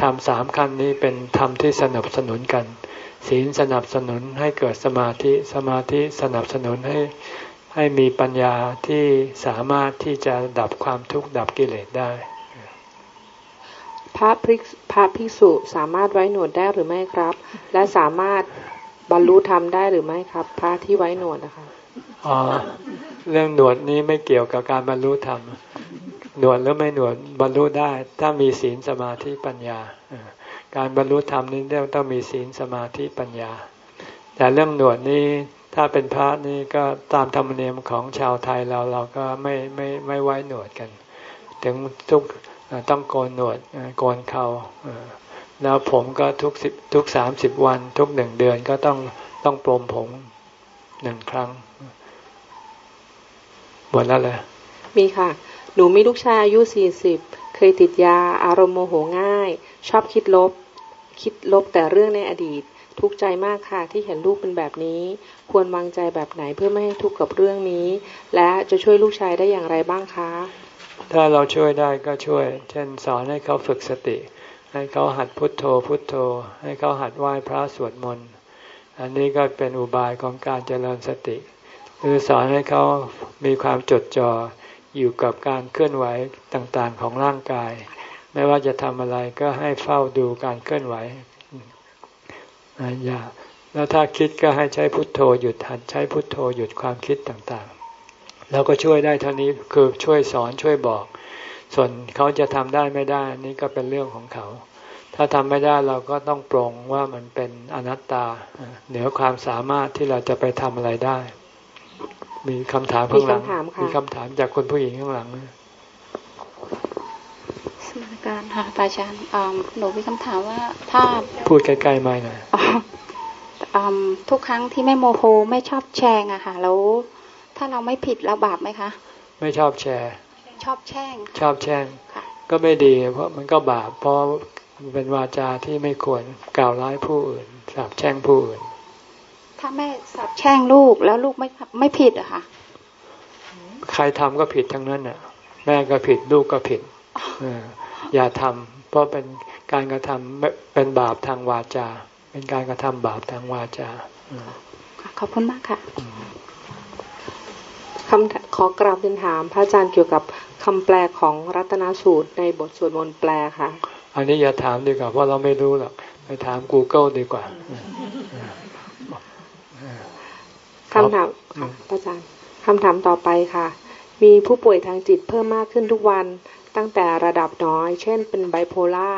ธรรมสามขั้นนี้เป็นธรรมที่สนับสนุนกัน ศีลสนับสนุนให้เกิดสมาธิ สมาธิสนับสนุนให้ให้มีปัญญาที่สามารถที่จะดับความทุกข์ดับกิเลสได้ พระภิกษุพระภิกษุสามารถไว้หนวดได้หรือไม่ครับ และสามารถบรรลุธรรมได้หรือไม่ครับ พระที่ไว้หนวดนะคะอ๋อเรื่องหนวดนี้ไม่เกี่ยวกับการบรรลุธรรมหนวดหรือไม่หนวดบรรลุได้ ถ้ามีศีลสมาธิปัญญาเออ การบรรลุธรรมนี้ต้องมีศีลสมาธิปัญญา แต่เรื่องหนวดนี้ถ้าเป็นพระนี่ก็ตามธรรมเนียมของชาวไทยเราเราก็ไม่ไม่ไม่ไว้หนวดกัน ถึงทุกต้องโกนหนวดโกนเขาเอ่อแล้วผมก็ทุกสิบทุกสามสิบวัน ทุกหนึ่งเดือนก็ต้องต้องปลมผมหนึ่งครั้งหมดแล้วเลยมีค่ะ หนูมีลูกชายอายุสี่สิบ เคยติดยา อารมณ์โมโหง่าย ชอบคิดลบ คิดลบแต่เรื่องในอดีต ทุกใจมากค่ะที่เห็นลูกเป็นแบบนี้ ควรวางใจแบบไหนเพื่อไม่ให้ทุกข์กับเรื่องนี้ และจะช่วยลูกชายได้อย่างไรบ้างคะ ถ้าเราช่วยได้ก็ช่วย เช่นสอนให้เขาฝึกสติ ให้เขาหัดพุทโธพุทโธ ให้เขาหัดไหว้พระสวดมนต์ อันนี้ก็เป็นอุบายของการเจริญสติ หรือสอนให้เขามีความจดจ่อ อยู่กับการเคลื่อนไหวต่างๆของร่างกาย ไม่ว่าจะทำอะไรก็ให้เฝ้าดูการเคลื่อนไหวอย่าแล้วถ้าคิดก็ให้ใช้พุทโธหยุดหัดใช้พุทโธหยุดความคิดต่างๆ แล้วก็ช่วยได้เท่านี้คือช่วยสอนช่วยบอก ส่วนเขาจะทำได้ไม่ได้นี่ก็เป็นเรื่องของเขา ถ้าทำไม่ได้เราก็ต้องปรงว่ามันเป็นอนัตตา เหนือความสามารถที่เราจะไปทำอะไรได้ มีคำถามข้างหลัง มีคำถามค่ะมีคำถามจากคนผู้หญิงข้างหลังนะสมการค่ะพระอาจารย์อ่าหนูมีคำถามว่าถ้าพูดใกล้ๆไม่หน่อยอ๋ออืมทุกครั้งที่ไม่โมโหไม่ชอบแชงอะค่ะ แล้วถ้าเราไม่ผิดเราบาปไหมคะ ไม่ชอบแชร์ ชอบแช่ง ชอบแช่งค่ะก็ไม่ดี เพราะมันก็บาป เพราะมันเป็นวาจาที่ไม่ควรกล่าวร้ายผู้อื่นสาบแช่งผู้อื่น ถ้าแม่สับแช่งลูกแล้วลูกไม่ไม่ผิดอะค่ะ ใครทำก็ผิดทั้งนั้นน่ะ แม่ก็ผิดลูกก็ผิดเอออย่าทำเพราะเป็นการกระทำเป็นบาปทางวาจา เป็นการกระทำบาปทางวาจาขอบคุณมากค่ะคำขอกราบเรียนถาม พระอาจารย์เกี่ยวกับคำแปลของรัตนสูตรในบทสวดมนต์แปลค่ะ อันนี้อย่าถามดีกว่าเพราะเราไม่รู้หรอกไปถาม Google ดีกว่า คำถามพระอาจารย์คำถามต่อไปค่ะ มีผู้ป่วยทางจิตเพิ่มมากขึ้นทุกวัน ตั้งแต่ระดับน้อย เช่น เป็นไบโพล่า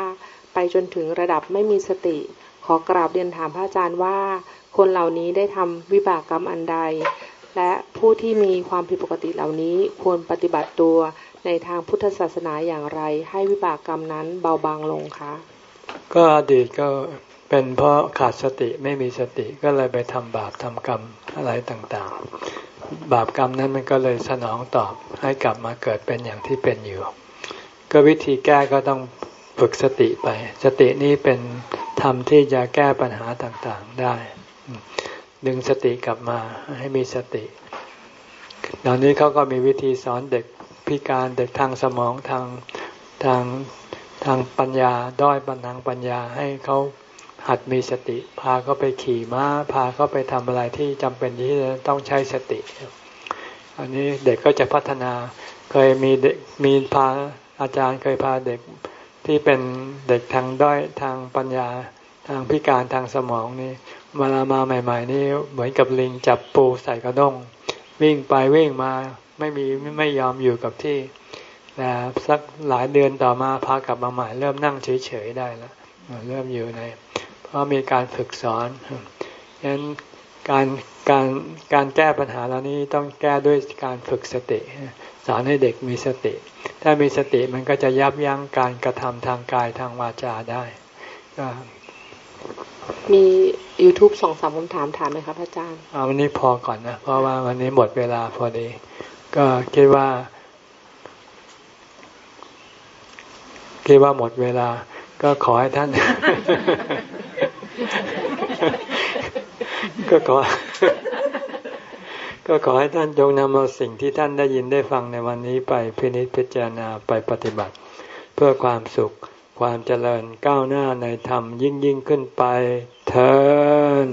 ไปจนถึงระดับไม่มีสติ ขอกราบเรียนถามพระอาจารย์ว่า คนเหล่านี้ได้ทำวิบากกรรมอันใด และผู้ที่มีความผิดปกติเหล่านี้ควรปฏิบัติตัวในทางพุทธศาสนาอย่างไร ให้วิบากกรรมนั้นเบาบางลงคะ ก็อดีตก็ เป็นเพราะขาดสติไม่มีสติก็เลยไปทำบาปทำกรรมอะไรต่างๆ บาปกรรมนั้นมันก็เลยสนองตอบให้กลับมาเกิดเป็นอย่างที่เป็นอยู่ ก็วิธีแก้ก็ต้องฝึกสติไป สตินี้เป็นธรรมที่จะแก้ปัญหาต่างๆได้ ดึงสติกลับมาให้มีสติตอนนี้เขาก็มีวิธีสอนเด็กพิการเด็กทางสมองทางทางทางปัญญาด้อยปัญญาปัญญาให้เขา หัดมีสติ พาเขาไปขี่ม้า พาเขาไปทำอะไรที่จำเป็นที่จะต้องใช้สติ อันนี้เด็กก็จะพัฒนาเคยมีเด็กมีพาอาจารย์เคยพาเด็กที่เป็นเด็กทางด้อยทางปัญญาทางพิการทางสมองนี่เวลามาใหม่ ๆ นี่เหมือนกับลิงจับปูใส่กระด้ง วิ่งไปวิ่งมาไม่มีไม่ยอมอยู่กับที่แต่สักหลายเดือนต่อมาพากลับมาใหม่เริ่มนั่งเฉยๆได้แล้ว เริ่มอยู่ใน เพราะมีการฝึกสอนฉะนั้นการการการแก้ปัญหาเหล่านี้ต้องแก้ด้วยการฝึกสติ สอนให้เด็กมีสติ ถ้ามีสติมันก็จะยับยั้งการกระทำทางกายทางวาจาได้ก็มี YouTube สองสามคำถามถามไหมครับอาจารย์เอาวันนี้พอก่อนนะ เพราะว่าวันนี้หมดเวลาพอดี ก็คิดว่า คิดว่าหมดเวลา ก็ขอให้ท่าน ก็ขอ ก็ขอให้ท่านจงนำเอาสิ่งที่ท่านได้ยินได้ฟังในวันนี้ไปพินิจพิจารณาไปปฏิบัติ เพื่อความสุขความเจริญก้าวหน้าในธรรมยิ่งยิ่งขึ้นไปเทิน